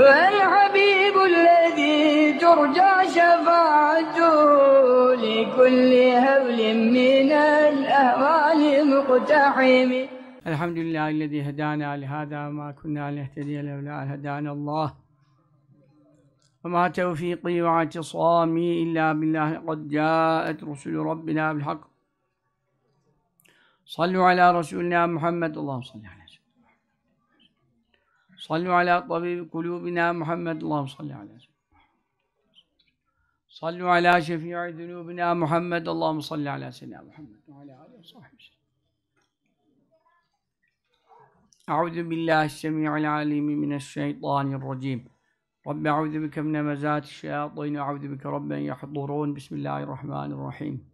هو الحبيب الذي ترجى شفاعته لكل هول من الأهوال مقتحم. الحمد لله الذي هدانا لهذا ما كنا لنهتدي لولا هدانا الله. وما توفيقي واعتصامي إلا بالله قد جاءت رسل ربنا بالحق. صلوا على رسولنا محمد اللهم صل سيدنا صلوا على طبيب قلوبنا محمد. اللهم صل على سيدنا صلوا على شفيع ذنوبنا محمد. اللهم صل على سيدنا محمد وعلى آله وصحبه وسلم. أعوذ بالله السميع العليم من الشيطان الرجيم. رب أعوذ بك من مزات الشياطين. أعوذ بك رب أن يحضرون. بسم الله الرحمن الرحيم.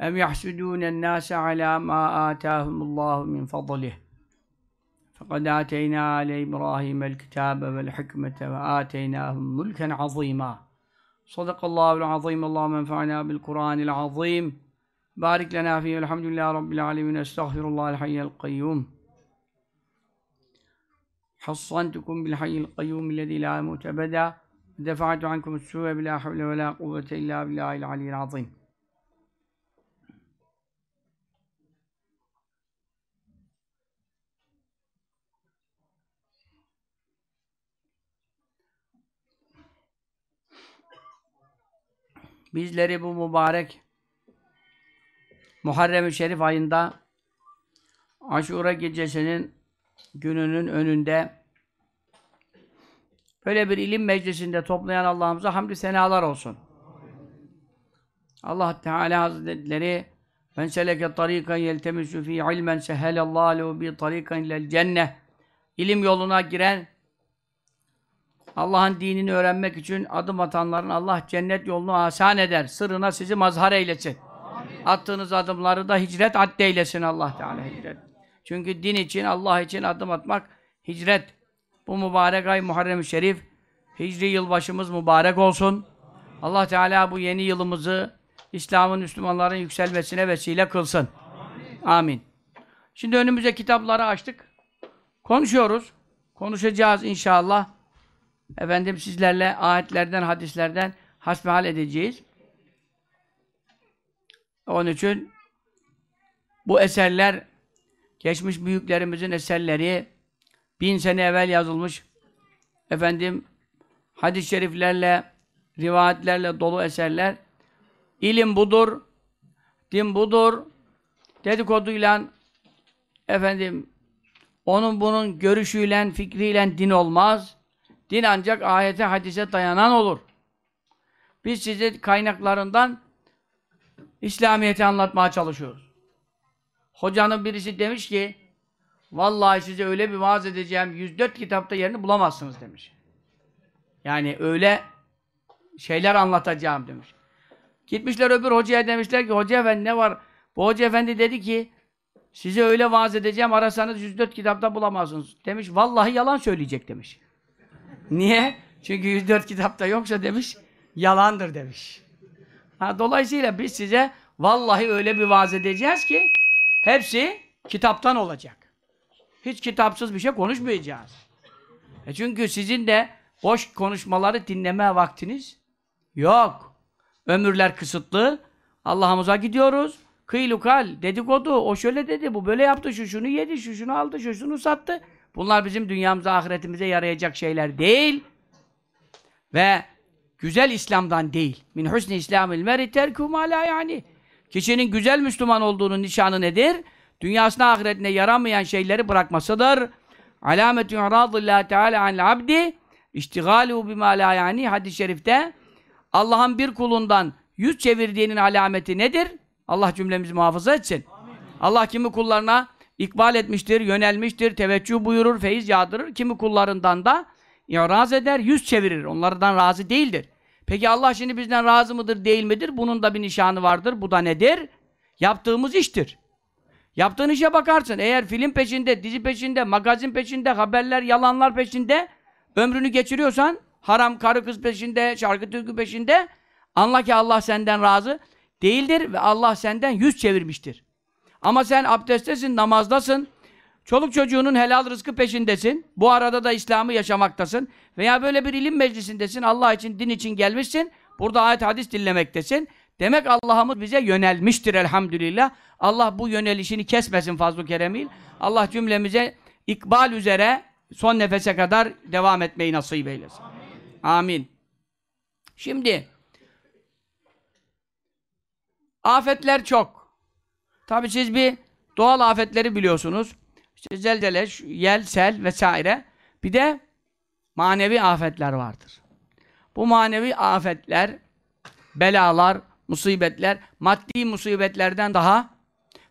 أم يحسدون الناس على ما آتاهم الله من فضله؟ فقد آتينا آل إبراهيم الكتاب والحكمة وآتيناهم ملكا عظيما. صدق الله العظيم. اللهم انفعنا بالقرآن العظيم. بارك لنا فيه. الحمد لله رب العالمين. أستغفر الله الحي القيوم. حصنتكم بالحي القيوم الذي لا يموت أبدا. دفعت عنكم السوء بلا حول ولا قوة إلا بالله العلي العظيم. Bizleri bu mübarek Muharrem-i Şerif ayında Aşura gecesinin gününün önünde böyle bir ilim meclisinde toplayan Allah'ımıza hamdü senalar olsun. Allah Teala Hazretleri men seleke tarikan yeltemisu fi ilmen sehelallahu bi tarikan ilel cenneh ilim yoluna giren Allah'ın dinini öğrenmek için adım atanların Allah cennet yolunu asan eder. Sırrına sizi mazhar eylesin. Attığınız adımları da hicret addeylesin Allah Teala hicret. Çünkü din için, Allah için adım atmak hicret. Bu mübarek ay Muharrem-i Şerif, Hicri yılbaşımız mübarek olsun. Allah Teala bu yeni yılımızı İslam'ın, Müslümanların yükselmesine vesile kılsın. Amin. Şimdi önümüze kitapları açtık. Konuşuyoruz. Konuşacağız inşallah. Efendim sizlerle ayetlerden, hadislerden hasbihal edeceğiz. Onun için bu eserler geçmiş büyüklerimizin eserleri bin sene evvel yazılmış efendim hadis-i şeriflerle rivayetlerle dolu eserler ilim budur din budur dedikoduyla efendim onun bunun görüşüyle fikriyle din olmaz din ancak ayete hadise dayanan olur biz size kaynaklarından İslamiyet'i anlatmaya çalışıyoruz. Hocanın birisi demiş ki vallahi size öyle bir vaaz edeceğim 104 kitapta yerini bulamazsınız demiş. Yani öyle şeyler anlatacağım demiş. Gitmişler öbür hocaya demişler ki hoca efendi ne var? Bu hoca efendi dedi ki size öyle vaaz edeceğim arasanız 104 kitapta bulamazsınız. Demiş vallahi yalan söyleyecek demiş. Niye? Çünkü 104 kitapta yoksa demiş yalandır demiş. Ha, dolayısıyla biz size vallahi öyle bir vaaz edeceğiz ki hepsi kitaptan olacak. Hiç kitapsız bir şey konuşmayacağız. E çünkü sizin de boş konuşmaları dinleme vaktiniz yok. Ömürler kısıtlı. Allah'ımıza gidiyoruz. Kıylukal, dedikodu, o şöyle dedi, bu böyle yaptı, şu şunu yedi, şu şunu aldı, şu şunu sattı. Bunlar bizim dünyamıza, ahiretimize yarayacak şeyler değil. Ve güzel İslam'dan değil. Min husni İslamil meri terku ma la yani. Kişinin güzel Müslüman olduğunun nişanı nedir? Dünyasına ahiretine yaramayan şeyleri bırakmasıdır. Alametü iradillah teala anil abdi iştigalu bima la yani hadis-i şerifte Allah'ın bir kulundan yüz çevirdiğinin alameti nedir? Allah cümlemizi muhafaza etsin. Amin. Allah kimi kullarına ikbal etmiştir, yönelmiştir, teveccüh buyurur, feyiz yağdırır. Kimi kullarından da İraz eder, yüz çevirir. Onlardan razı değildir. Peki Allah şimdi bizden razı mıdır, değil midir? Bunun da bir nişanı vardır. Bu da nedir? Yaptığımız iştir. Yaptığın işe bakarsın. Eğer film peşinde, dizi peşinde, magazin peşinde, haberler, yalanlar peşinde ömrünü geçiriyorsan, haram karı kız peşinde, şarkı türkü peşinde, anla ki Allah senden razı değildir ve Allah senden yüz çevirmiştir. Ama sen abdesttesin, namazdasın, çoluk çocuğunun helal rızkı peşindesin. Bu arada da İslam'ı yaşamaktasın. Veya böyle bir ilim meclisindesin. Allah için, din için gelmişsin. Burada ayet hadis dinlemektesin. Demek Allah'ımız bize yönelmiştir elhamdülillah. Allah bu yönelişini kesmesin fazl-ı. Allah cümlemize ikbal üzere son nefese kadar devam etmeyi nasip eylesin. Amin. Şimdi afetler çok. Tabi siz bir doğal afetleri biliyorsunuz. İşte zelzele, yel, sel vesaire. Bir de manevi afetler vardır. Bu manevi afetler, belalar, musibetler, maddi musibetlerden daha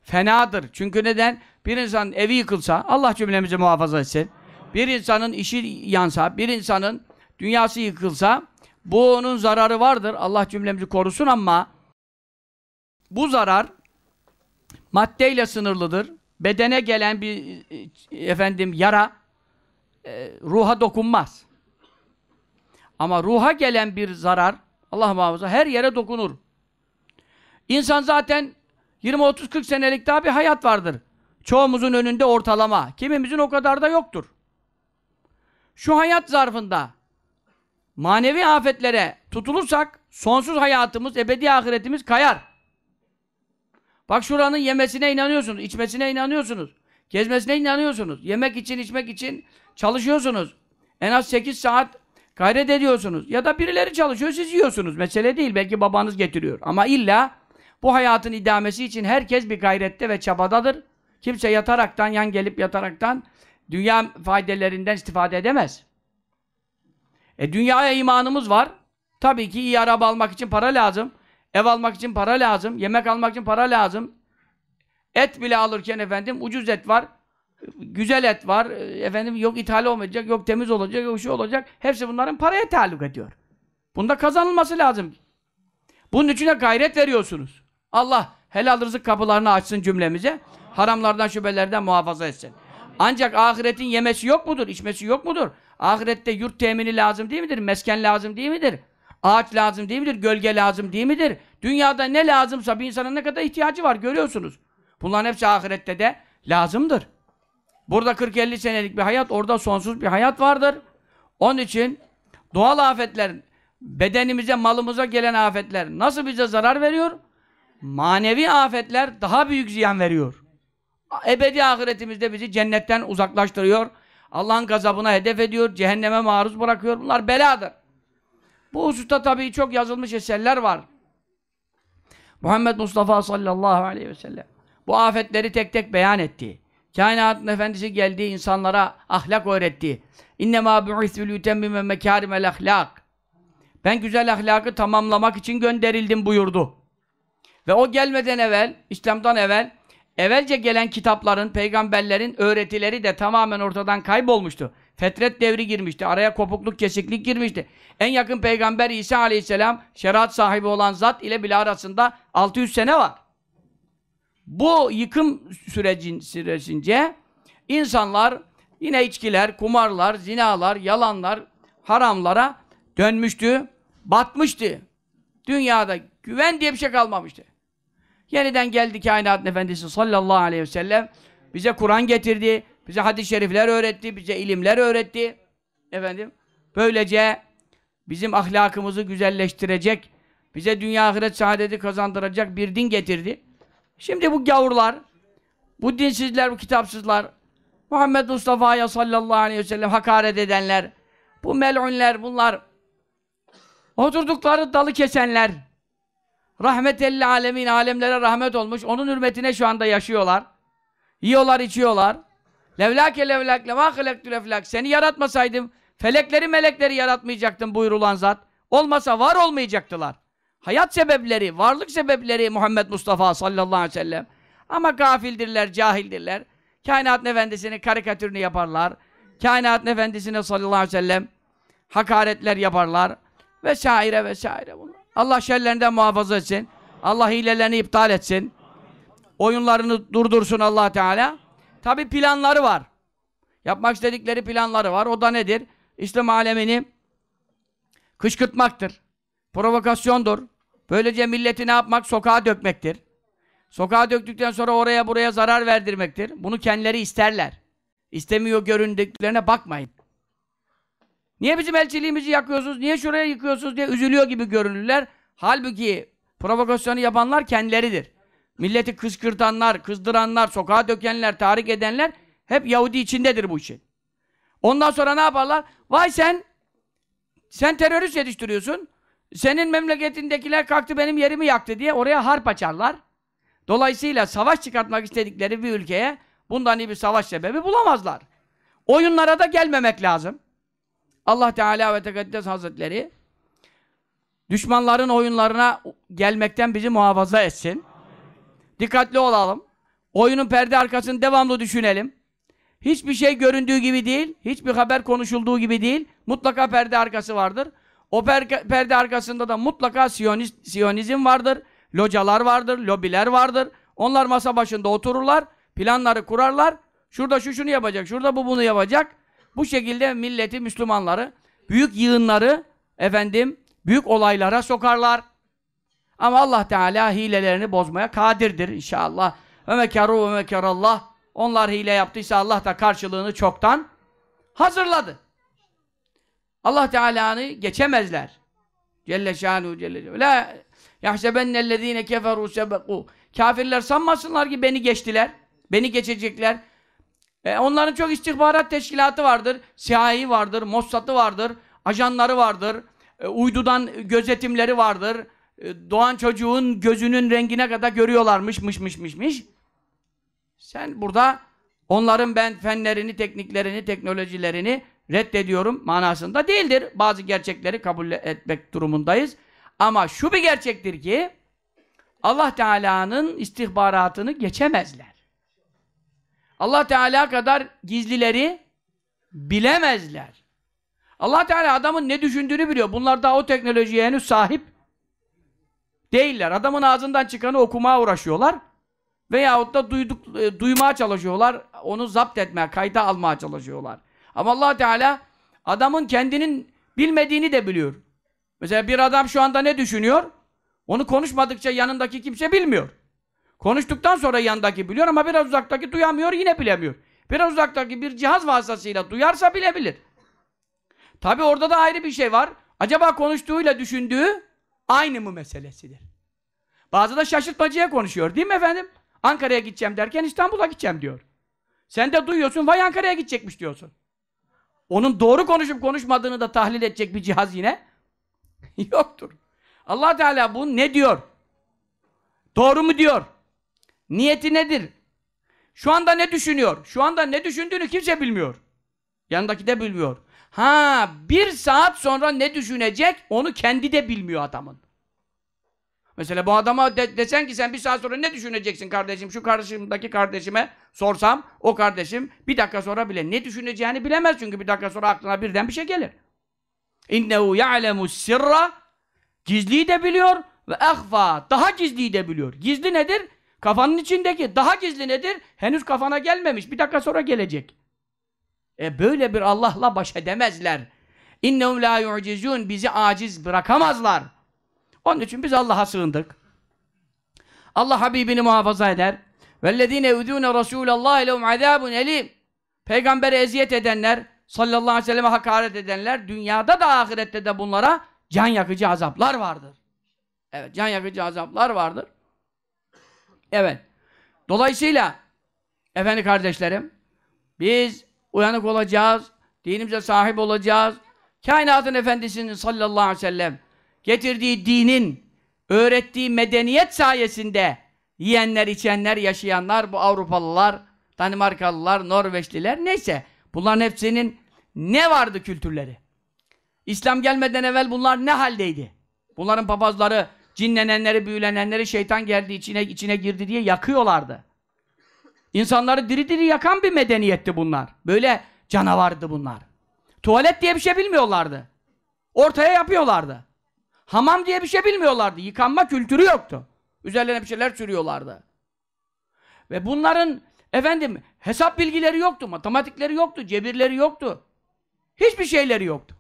fenadır. Çünkü neden? Bir insan evi yıkılsa, Allah cümlemizi muhafaza etsin. Bir insanın işi yansa, bir insanın dünyası yıkılsa, bu onun zararı vardır. Allah cümlemizi korusun ama bu zarar maddeyle sınırlıdır. Bedene gelen bir efendim yara e, ruha dokunmaz. Ama ruha gelen bir zarar Allah muhafaza her yere dokunur. İnsan zaten 20-30-40 senelik daha bir hayat vardır. Çoğumuzun önünde ortalama. Kimimizin o kadar da yoktur. Şu hayat zarfında manevi afetlere tutulursak sonsuz hayatımız, ebedi ahiretimiz kayar. Bak şuranın yemesine inanıyorsunuz, içmesine inanıyorsunuz. Gezmesine inanıyorsunuz. Yemek için, içmek için çalışıyorsunuz. En az 8 saat gayret ediyorsunuz. Ya da birileri çalışıyor, siz yiyorsunuz. Mesele değil, belki babanız getiriyor. Ama illa bu hayatın idamesi için herkes bir gayrette ve çabadadır. Kimse yataraktan, yan gelip yataraktan dünya faydelerinden istifade edemez. E dünyaya imanımız var. Tabii ki iyi araba almak için para lazım. Ev almak için para lazım. Yemek almak için para lazım. Et bile alırken efendim ucuz et var. Güzel et var. Efendim yok ithal olmayacak, yok temiz olacak, yok şu olacak. Hepsi bunların paraya taalluk ediyor. Bunda kazanılması lazım. Bunun için de gayret veriyorsunuz. Allah helal rızık kapılarını açsın cümlemize. Haramlardan, şüphelerden muhafaza etsin. Ancak ahiretin yemesi yok mudur? içmesi yok mudur? Ahirette yurt temini lazım değil midir? Mesken lazım değil midir? Ağaç lazım değil midir? Gölge lazım değil midir? Dünyada ne lazımsa bir insanın ne kadar ihtiyacı var görüyorsunuz. Bunların hepsi ahirette de lazımdır. Burada 40-50 senelik bir hayat, orada sonsuz bir hayat vardır. Onun için doğal afetler, bedenimize, malımıza gelen afetler nasıl bize zarar veriyor? Manevi afetler daha büyük ziyan veriyor. Ebedi ahiretimizde bizi cennetten uzaklaştırıyor. Allah'ın gazabına hedef ediyor, cehenneme maruz bırakıyor. Bunlar beladır. Bu hususta tabii çok yazılmış eserler var. Muhammed Mustafa sallallahu aleyhi ve sellem bu afetleri tek tek beyan etti. Kainatın efendisi geldiği insanlara ahlak öğretti. İnnemâ bu'ithül yutemmime mekârimel ahlak. Ben güzel ahlakı tamamlamak için gönderildim buyurdu. Ve o gelmeden evvel, İslam'dan evvel, evvelce gelen kitapların, peygamberlerin öğretileri de tamamen ortadan kaybolmuştu. Fetret devri girmişti. Araya kopukluk, kesiklik girmişti. En yakın peygamber İsa aleyhisselam şeriat sahibi olan zat ile bile arasında 600 sene var. Bu yıkım sürecin sürecince insanlar yine içkiler, kumarlar, zinalar, yalanlar, haramlara dönmüştü, batmıştı. Dünyada güven diye bir şey kalmamıştı. Yeniden geldi kainatın efendisi sallallahu aleyhi ve sellem bize Kur'an getirdi. Bize hadis-i şerifler öğretti, bize ilimler öğretti. Efendim, böylece bizim ahlakımızı güzelleştirecek, bize dünya ahiret saadeti kazandıracak bir din getirdi. Şimdi bu gavurlar, bu dinsizler, bu kitapsızlar, Muhammed Mustafa'ya sallallahu aleyhi ve sellem hakaret edenler, bu mel'unler, bunlar oturdukları dalı kesenler, rahmetelli alemin, alemlere rahmet olmuş, onun hürmetine şu anda yaşıyorlar. Yiyorlar, içiyorlar. Levlâke levlâk levâ halektül eflâk. Seni yaratmasaydım, felekleri melekleri yaratmayacaktım buyurulan zat. Olmasa var olmayacaktılar. Hayat sebepleri, varlık sebepleri Muhammed Mustafa sallallahu aleyhi ve sellem. Ama gafildirler, cahildirler. Kainatın efendisinin karikatürünü yaparlar. Kainatın efendisine sallallahu aleyhi ve sellem hakaretler yaparlar. Vesaire vesaire. Bunlar. Allah şerlerinden muhafaza etsin. Allah hilelerini iptal etsin. Oyunlarını durdursun allah Teala. Tabi planları var. Yapmak istedikleri planları var. O da nedir? İslam alemini kışkırtmaktır. Provokasyondur. Böylece milleti ne yapmak? Sokağa dökmektir. Sokağa döktükten sonra oraya buraya zarar verdirmektir. Bunu kendileri isterler. İstemiyor göründüklerine bakmayın. Niye bizim elçiliğimizi yakıyorsunuz, niye şuraya yıkıyorsunuz diye üzülüyor gibi görünürler. Halbuki provokasyonu yapanlar kendileridir. Milleti kışkırtanlar, kızdıranlar, sokağa dökenler, tahrik edenler hep Yahudi içindedir bu işin. Ondan sonra ne yaparlar? Vay sen, sen terörist yetiştiriyorsun. Senin memleketindekiler kalktı benim yerimi yaktı diye oraya harp açarlar. Dolayısıyla savaş çıkartmak istedikleri bir ülkeye bundan iyi bir savaş sebebi bulamazlar. Oyunlara da gelmemek lazım. Allah Teala ve Tekaddes Hazretleri düşmanların oyunlarına gelmekten bizi muhafaza etsin. Dikkatli olalım. Oyunun perde arkasını devamlı düşünelim. Hiçbir şey göründüğü gibi değil, hiçbir haber konuşulduğu gibi değil. Mutlaka perde arkası vardır. O per perde arkasında da mutlaka Siyonist, Siyonizm vardır. Localar vardır, lobiler vardır. Onlar masa başında otururlar, planları kurarlar. Şurada şu şunu yapacak, şurada bu bunu yapacak. Bu şekilde milleti, Müslümanları, büyük yığınları, efendim, büyük olaylara sokarlar. Ama Allah Teala hilelerini bozmaya kadirdir inşallah. Ve mekaru ve mekarallah. Onlar hile yaptıysa Allah da karşılığını çoktan hazırladı. Allah Teala'nı geçemezler. Celle şanu celle La yahsebennellezine keferu sebeku. Kafirler sanmasınlar ki beni geçtiler. Beni geçecekler. E, onların çok istihbarat teşkilatı vardır. CIA vardır, Mossad'ı vardır, ajanları vardır. E, uydudan gözetimleri vardır. E, doğan çocuğun gözünün rengine kadar görüyorlarmış, mış mış mış mış. Sen burada onların ben fenlerini, tekniklerini, teknolojilerini reddediyorum manasında değildir. Bazı gerçekleri kabul etmek durumundayız. Ama şu bir gerçektir ki Allah Teala'nın istihbaratını geçemezler. Allah Teala kadar gizlileri bilemezler. Allah Teala adamın ne düşündüğünü biliyor. Bunlar daha o teknolojiye henüz sahip değiller. Adamın ağzından çıkanı okumaya uğraşıyorlar. Veyahut da duyduk, e, duymaya çalışıyorlar. Onu zapt etmeye, kayda almaya çalışıyorlar. Ama allah Teala adamın kendinin bilmediğini de biliyor. Mesela bir adam şu anda ne düşünüyor? Onu konuşmadıkça yanındaki kimse bilmiyor. Konuştuktan sonra yanındaki biliyor ama biraz uzaktaki duyamıyor, yine bilemiyor. Biraz uzaktaki bir cihaz vasıtasıyla duyarsa bilebilir. Tabi orada da ayrı bir şey var. Acaba konuştuğuyla düşündüğü aynı mı meselesidir? Bazı da şaşırtmacıya konuşuyor değil mi efendim? Ankara'ya gideceğim derken İstanbul'a gideceğim diyor. Sen de duyuyorsun, vay Ankara'ya gidecekmiş diyorsun. Onun doğru konuşup konuşmadığını da tahlil edecek bir cihaz yine yoktur. allah Teala bu ne diyor? Doğru mu diyor? Niyeti nedir? Şu anda ne düşünüyor? Şu anda ne düşündüğünü kimse bilmiyor. Yanındaki de bilmiyor. Ha, bir saat sonra ne düşünecek onu kendi de bilmiyor adamın. Mesela bu adama de, desen ki sen bir saat sonra ne düşüneceksin kardeşim? Şu karşımdaki kardeşime sorsam o kardeşim bir dakika sonra bile ne düşüneceğini bilemez çünkü bir dakika sonra aklına birden bir şey gelir. İnnehu ya'lemu sirra gizliyi de biliyor ve ehfa daha gizliyi de biliyor. Gizli nedir? Kafanın içindeki. Daha gizli nedir? Henüz kafana gelmemiş. Bir dakika sonra gelecek. E böyle bir Allah'la baş edemezler. İnnehum la yu'cizun bizi aciz bırakamazlar. Onun için biz Allah'a sığındık. Allah Habibini muhafaza eder. Vellezine yudûne Rasûlallah lehum azâbun elîm. Peygambere eziyet edenler, sallallahu aleyhi ve selleme hakaret edenler, dünyada da ahirette de bunlara can yakıcı azaplar vardır. Evet, can yakıcı azaplar vardır. Evet. Dolayısıyla, efendi kardeşlerim, biz uyanık olacağız, dinimize sahip olacağız. Kainatın efendisinin sallallahu aleyhi ve sellem getirdiği dinin, öğrettiği medeniyet sayesinde yiyenler, içenler, yaşayanlar, bu Avrupalılar, Danimarkalılar, Norveçliler, neyse. Bunların hepsinin ne vardı kültürleri? İslam gelmeden evvel bunlar ne haldeydi? Bunların papazları, cinlenenleri, büyülenenleri şeytan geldi içine içine girdi diye yakıyorlardı. İnsanları diri diri yakan bir medeniyetti bunlar. Böyle canavardı bunlar. Tuvalet diye bir şey bilmiyorlardı. Ortaya yapıyorlardı. Hamam diye bir şey bilmiyorlardı. Yıkanma kültürü yoktu. Üzerlerine bir şeyler sürüyorlardı. Ve bunların efendim hesap bilgileri yoktu, matematikleri yoktu, cebirleri yoktu. Hiçbir şeyleri yoktu.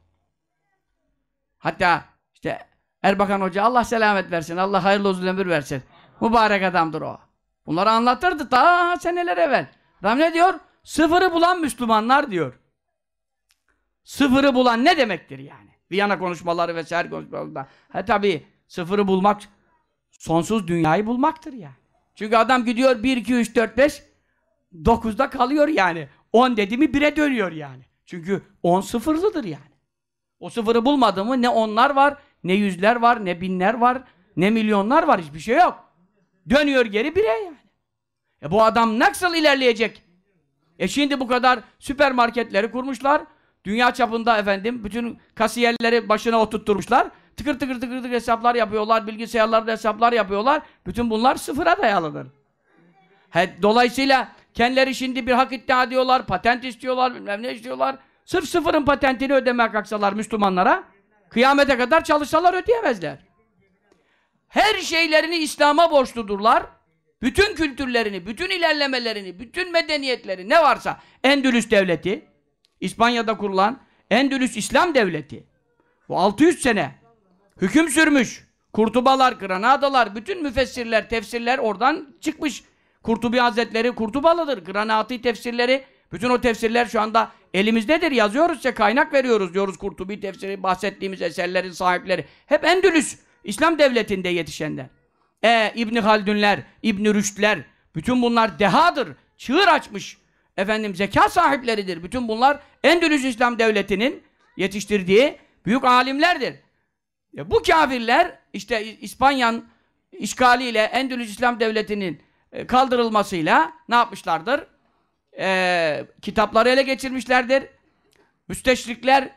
Hatta işte Erbakan Hoca Allah selamet versin, Allah hayırlı uzun ömür versin. Mübarek adamdır o. Bunları anlatırdı ta seneler evvel. Adam ne diyor? Sıfırı bulan Müslümanlar diyor. Sıfırı bulan ne demektir yani? Viyana konuşmaları vesaire konuşmalarında. Ha tabii sıfırı bulmak sonsuz dünyayı bulmaktır yani. Çünkü adam gidiyor 1, 2, 3, 4, 5 9'da kalıyor yani. 10 dedi mi 1'e dönüyor yani. Çünkü 10 sıfırlıdır yani. O sıfırı bulmadı mı ne onlar var, ne yüzler var, ne binler var, ne milyonlar var. Hiçbir şey yok. Dönüyor geri 1'e yani. E bu adam nasıl ilerleyecek? E şimdi bu kadar süpermarketleri kurmuşlar. Dünya çapında efendim bütün kasiyerleri başına oturtturmuşlar. Tıkır tıkır tıkır tıkır hesaplar yapıyorlar. Bilgisayarlarda hesaplar yapıyorlar. Bütün bunlar sıfıra dayalıdır. He, dolayısıyla kendileri şimdi bir hak iddia ediyorlar. Patent istiyorlar. Bilmem ne istiyorlar. Sırf sıfırın patentini ödemeye kalksalar Müslümanlara kıyamete kadar çalışsalar ödeyemezler. Her şeylerini İslam'a borçludurlar. Bütün kültürlerini, bütün ilerlemelerini, bütün medeniyetleri ne varsa Endülüs devleti, İspanya'da kurulan Endülüs İslam devleti. Bu 600 sene hüküm sürmüş. Kurtubalar, Granadalar, bütün müfessirler, tefsirler oradan çıkmış. Kurtubi Hazretleri Kurtubalıdır. Granati tefsirleri, bütün o tefsirler şu anda elimizdedir. Yazıyoruz size, kaynak veriyoruz diyoruz. Kurtubi tefsiri, bahsettiğimiz eserlerin sahipleri. Hep Endülüs, İslam devletinde yetişenler. E, İbni Haldunler, İbni Rüştler, bütün bunlar dehadır. Çığır açmış. Efendim zeka sahipleridir. Bütün bunlar Endülüs İslam devletinin yetiştirdiği büyük alimlerdir. E, bu kafirler işte İspanya'nın işgaliyle Endülüs İslam devletinin e, kaldırılmasıyla ne yapmışlardır? E, kitapları ele geçirmişlerdir. Müsteşrikler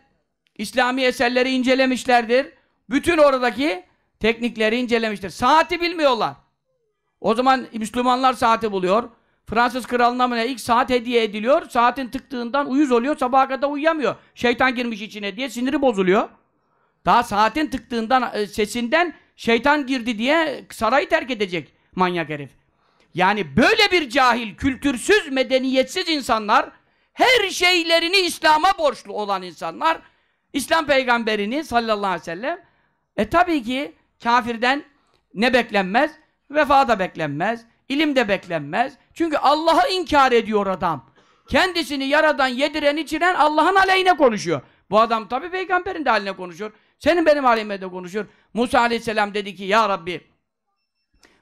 İslami eserleri incelemişlerdir. Bütün oradaki teknikleri incelemiştir. Saati bilmiyorlar. O zaman Müslümanlar saati buluyor. Fransız kralına mı ne ilk saat hediye ediliyor. Saatin tıktığından uyuz oluyor. Sabaha kadar uyuyamıyor. Şeytan girmiş içine diye siniri bozuluyor. Daha saatin tıktığından e, sesinden şeytan girdi diye sarayı terk edecek manyak herif. Yani böyle bir cahil, kültürsüz, medeniyetsiz insanlar her şeylerini İslam'a borçlu olan insanlar İslam peygamberini sallallahu aleyhi ve sellem e tabii ki kafirden ne beklenmez? Vefa da beklenmez. ilim de beklenmez. Çünkü Allah'ı inkar ediyor adam. Kendisini yaradan, yediren, içiren Allah'ın aleyhine konuşuyor. Bu adam tabii peygamberin de haline konuşuyor. Senin benim aleyhime de konuşuyor. Musa aleyhisselam dedi ki ya Rabbi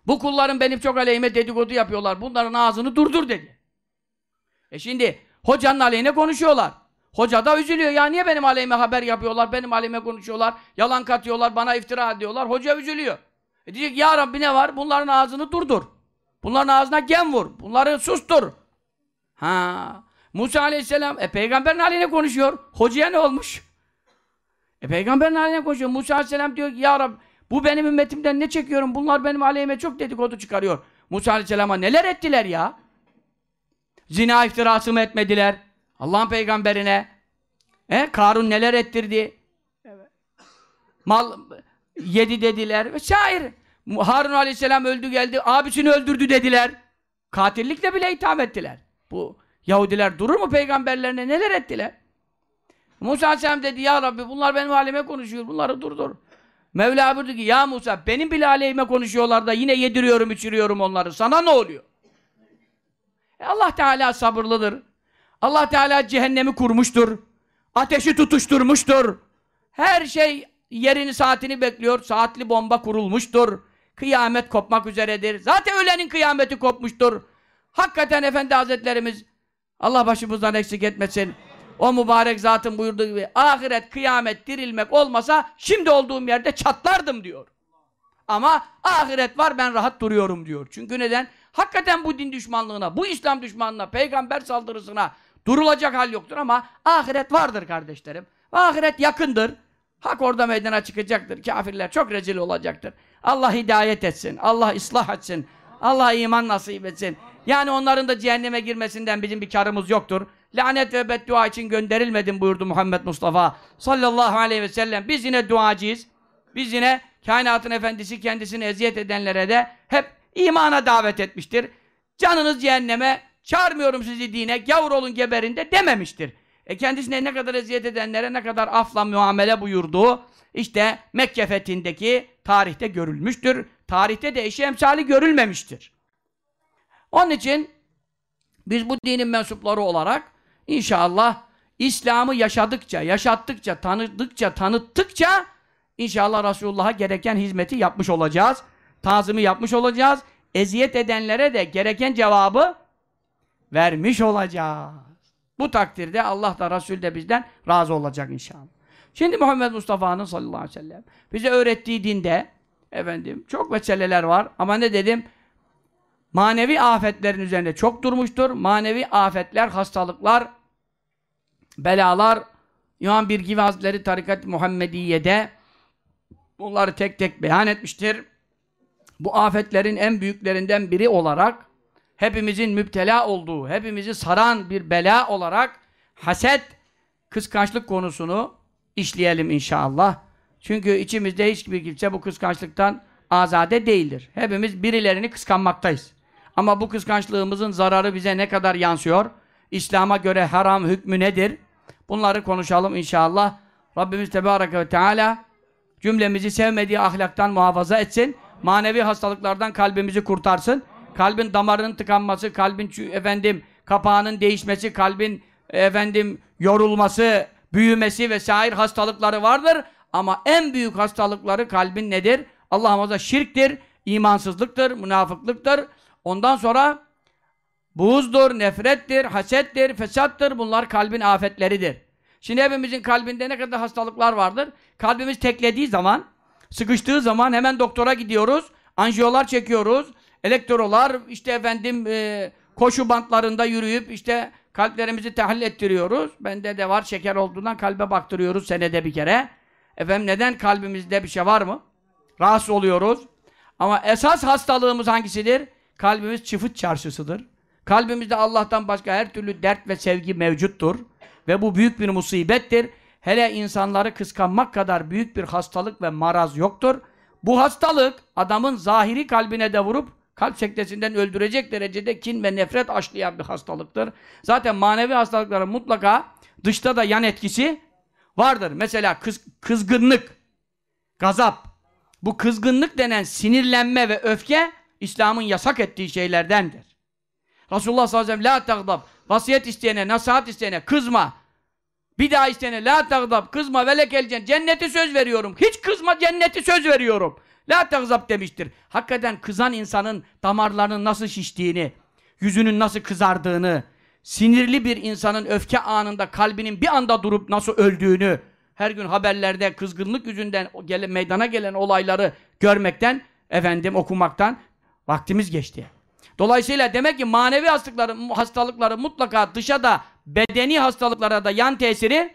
bu kulların benim çok aleyhime dedikodu yapıyorlar. Bunların ağzını durdur dedi. E şimdi hocanın aleyhine konuşuyorlar. Hoca da üzülüyor. Ya niye benim aleyhime haber yapıyorlar? Benim aleyhime konuşuyorlar. Yalan katıyorlar. Bana iftira ediyorlar. Hoca üzülüyor. E diyecek ya Rabbi ne var? Bunların ağzını durdur. Bunların ağzına gem vur. Bunları sustur. Ha. Musa aleyhisselam e peygamberin aleyhine konuşuyor. Hocaya ne olmuş? E peygamberin aleyhine konuşuyor. Musa aleyhisselam diyor ki ya Rabbi bu benim ümmetimden ne çekiyorum? Bunlar benim aleyhime çok dedikodu çıkarıyor. Musa aleyhisselama neler ettiler ya? Zina iftirası mı etmediler? Allah'ın peygamberine. E, Karun neler ettirdi? Evet. Mal yedi dediler vesaire. Harun aleyhisselam öldü geldi, abisini öldürdü dediler. Katillikle bile itham ettiler. Bu Yahudiler durur mu peygamberlerine neler ettiler? Musa aleyhisselam dedi ya Rabbi bunlar benim halime konuşuyor bunları durdur. Mevla buyurdu ki ya Musa benim bile aleyhime konuşuyorlar da yine yediriyorum içiriyorum onları sana ne oluyor? E Allah Teala sabırlıdır. Allah Teala cehennemi kurmuştur. Ateşi tutuşturmuştur. Her şey yerini saatini bekliyor. Saatli bomba kurulmuştur. Kıyamet kopmak üzeredir. Zaten ölenin kıyameti kopmuştur. Hakikaten Efendi Hazretlerimiz Allah başımızdan eksik etmesin. O mübarek zatın buyurduğu gibi ahiret, kıyamet, dirilmek olmasa şimdi olduğum yerde çatlardım diyor. Ama ahiret var ben rahat duruyorum diyor. Çünkü neden? Hakikaten bu din düşmanlığına, bu İslam düşmanlığına, peygamber saldırısına durulacak hal yoktur ama ahiret vardır kardeşlerim. Ahiret yakındır. Hak orada meydana çıkacaktır. Kafirler çok rezil olacaktır. Allah hidayet etsin. Allah ıslah etsin. Allah iman nasip etsin. Yani onların da cehenneme girmesinden bizim bir karımız yoktur. Lanet ve beddua için gönderilmedim buyurdu Muhammed Mustafa sallallahu aleyhi ve sellem. Biz yine duacıyız. Biz yine kainatın efendisi kendisini eziyet edenlere de hep imana davet etmiştir. Canınız cehenneme, çağırmıyorum sizi dine, gavur olun geberinde dememiştir. E kendisine ne kadar eziyet edenlere ne kadar afla muamele buyurduğu işte Mekke fethindeki tarihte görülmüştür. Tarihte de eşi emsali görülmemiştir. Onun için Biz bu dinin mensupları olarak inşallah İslam'ı yaşadıkça, yaşattıkça, tanıdıkça, tanıttıkça inşallah Resulullah'a gereken hizmeti yapmış olacağız. Tazimi yapmış olacağız. Eziyet edenlere de gereken cevabı vermiş olacağız. Bu takdirde Allah da Resul de bizden razı olacak inşallah. Şimdi Muhammed Mustafa'nın sallallahu aleyhi ve sellem bize öğrettiği dinde efendim çok meseleler var ama ne dedim? Manevi afetlerin üzerinde çok durmuştur. Manevi afetler, hastalıklar, belalar İmam Birgivi Hazretleri Tarikat Muhammediye'de bunları tek tek beyan etmiştir. Bu afetlerin en büyüklerinden biri olarak hepimizin müptela olduğu, hepimizi saran bir bela olarak haset, kıskançlık konusunu işleyelim inşallah. Çünkü içimizde hiçbir kimse bu kıskançlıktan azade değildir. Hepimiz birilerini kıskanmaktayız. Ama bu kıskançlığımızın zararı bize ne kadar yansıyor? İslam'a göre haram hükmü nedir? Bunları konuşalım inşallah. Rabbimiz Tebareke ve Teala cümlemizi sevmediği ahlaktan muhafaza etsin. Manevi hastalıklardan kalbimizi kurtarsın. Kalbin damarının tıkanması, kalbin efendim kapağının değişmesi, kalbin efendim yorulması, büyümesi vesaire hastalıkları vardır. Ama en büyük hastalıkları kalbin nedir? Allah'ımıza şirktir, imansızlıktır, münafıklıktır. Ondan sonra buğuzdur, nefrettir, hasettir, fesattır. Bunlar kalbin afetleridir. Şimdi hepimizin kalbinde ne kadar hastalıklar vardır. Kalbimiz teklediği zaman, sıkıştığı zaman hemen doktora gidiyoruz. Anjiyolar çekiyoruz. Elektrolar, işte efendim e, koşu bantlarında yürüyüp işte kalplerimizi tahlil ettiriyoruz. Bende de var şeker olduğundan kalbe baktırıyoruz senede bir kere. Efendim neden kalbimizde bir şey var mı? Rahatsız oluyoruz. Ama esas hastalığımız hangisidir? Kalbimiz çıfıt çarşısıdır. Kalbimizde Allah'tan başka her türlü dert ve sevgi mevcuttur. Ve bu büyük bir musibettir. Hele insanları kıskanmak kadar büyük bir hastalık ve maraz yoktur. Bu hastalık adamın zahiri kalbine de vurup kalp sektesinden öldürecek derecede kin ve nefret aşlayan bir hastalıktır. Zaten manevi hastalıkların mutlaka dışta da yan etkisi vardır. Mesela kız, kızgınlık, gazap. Bu kızgınlık denen sinirlenme ve öfke İslam'ın yasak ettiği şeylerdendir. Resulullah sallallahu aleyhi ve sellem la tagdab. Vasiyet isteyene, nasihat isteyene kızma. Bir daha isteyene la tagdab. Kızma ve lekel Cenneti söz veriyorum. Hiç kızma cenneti söz veriyorum. La tagzab demiştir. Hakikaten kızan insanın damarlarının nasıl şiştiğini, yüzünün nasıl kızardığını, sinirli bir insanın öfke anında kalbinin bir anda durup nasıl öldüğünü, her gün haberlerde kızgınlık yüzünden gele, meydana gelen olayları görmekten, efendim okumaktan vaktimiz geçti. Dolayısıyla demek ki manevi hastalıkları, hastalıkları mutlaka dışa da bedeni hastalıklara da yan tesiri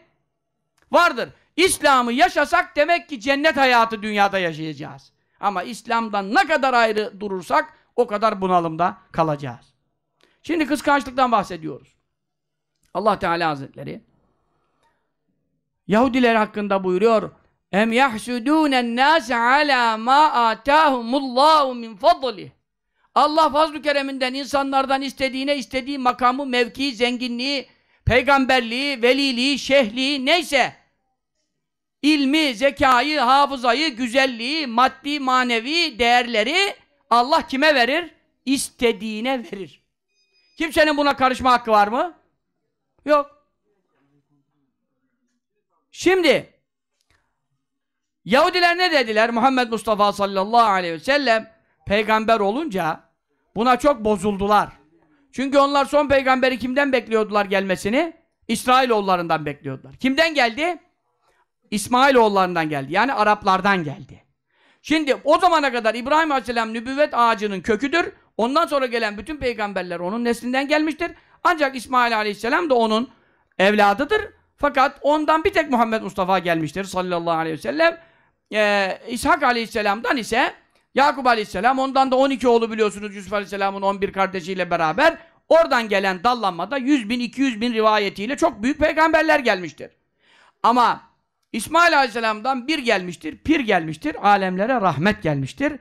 vardır. İslam'ı yaşasak demek ki cennet hayatı dünyada yaşayacağız. Ama İslam'dan ne kadar ayrı durursak o kadar bunalımda kalacağız. Şimdi kıskançlıktan bahsediyoruz. Allah Teala Hazretleri Yahudiler hakkında buyuruyor Em yahsudûnen nâse alâ mâ âtâhumullâhu min fadlih Allah fazl-ı kereminden insanlardan istediğine istediği makamı, mevki, zenginliği, peygamberliği, veliliği, şehliği neyse ilmi, zekayı, hafızayı, güzelliği, maddi, manevi değerleri Allah kime verir? İstediğine verir. Kimsenin buna karışma hakkı var mı? Yok. Şimdi Yahudiler ne dediler? Muhammed Mustafa sallallahu aleyhi ve sellem peygamber olunca buna çok bozuldular. Çünkü onlar son peygamberi kimden bekliyordular gelmesini? İsrailoğullarından bekliyordular. Kimden geldi? İsmailoğullarından geldi. Yani Araplardan geldi. Şimdi o zamana kadar İbrahim Aleyhisselam nübüvvet ağacının köküdür. Ondan sonra gelen bütün peygamberler onun neslinden gelmiştir. Ancak İsmail Aleyhisselam da onun evladıdır. Fakat ondan bir tek Muhammed Mustafa gelmiştir sallallahu aleyhi ve sellem. Ee, İshak Aleyhisselam'dan ise Yakup Aleyhisselam, ondan da 12 oğlu biliyorsunuz Yusuf Aleyhisselam'ın 11 kardeşiyle beraber. Oradan gelen dallanmada 100 bin, 200 bin rivayetiyle çok büyük peygamberler gelmiştir. Ama İsmail Aleyhisselam'dan bir gelmiştir, pir gelmiştir, alemlere rahmet gelmiştir.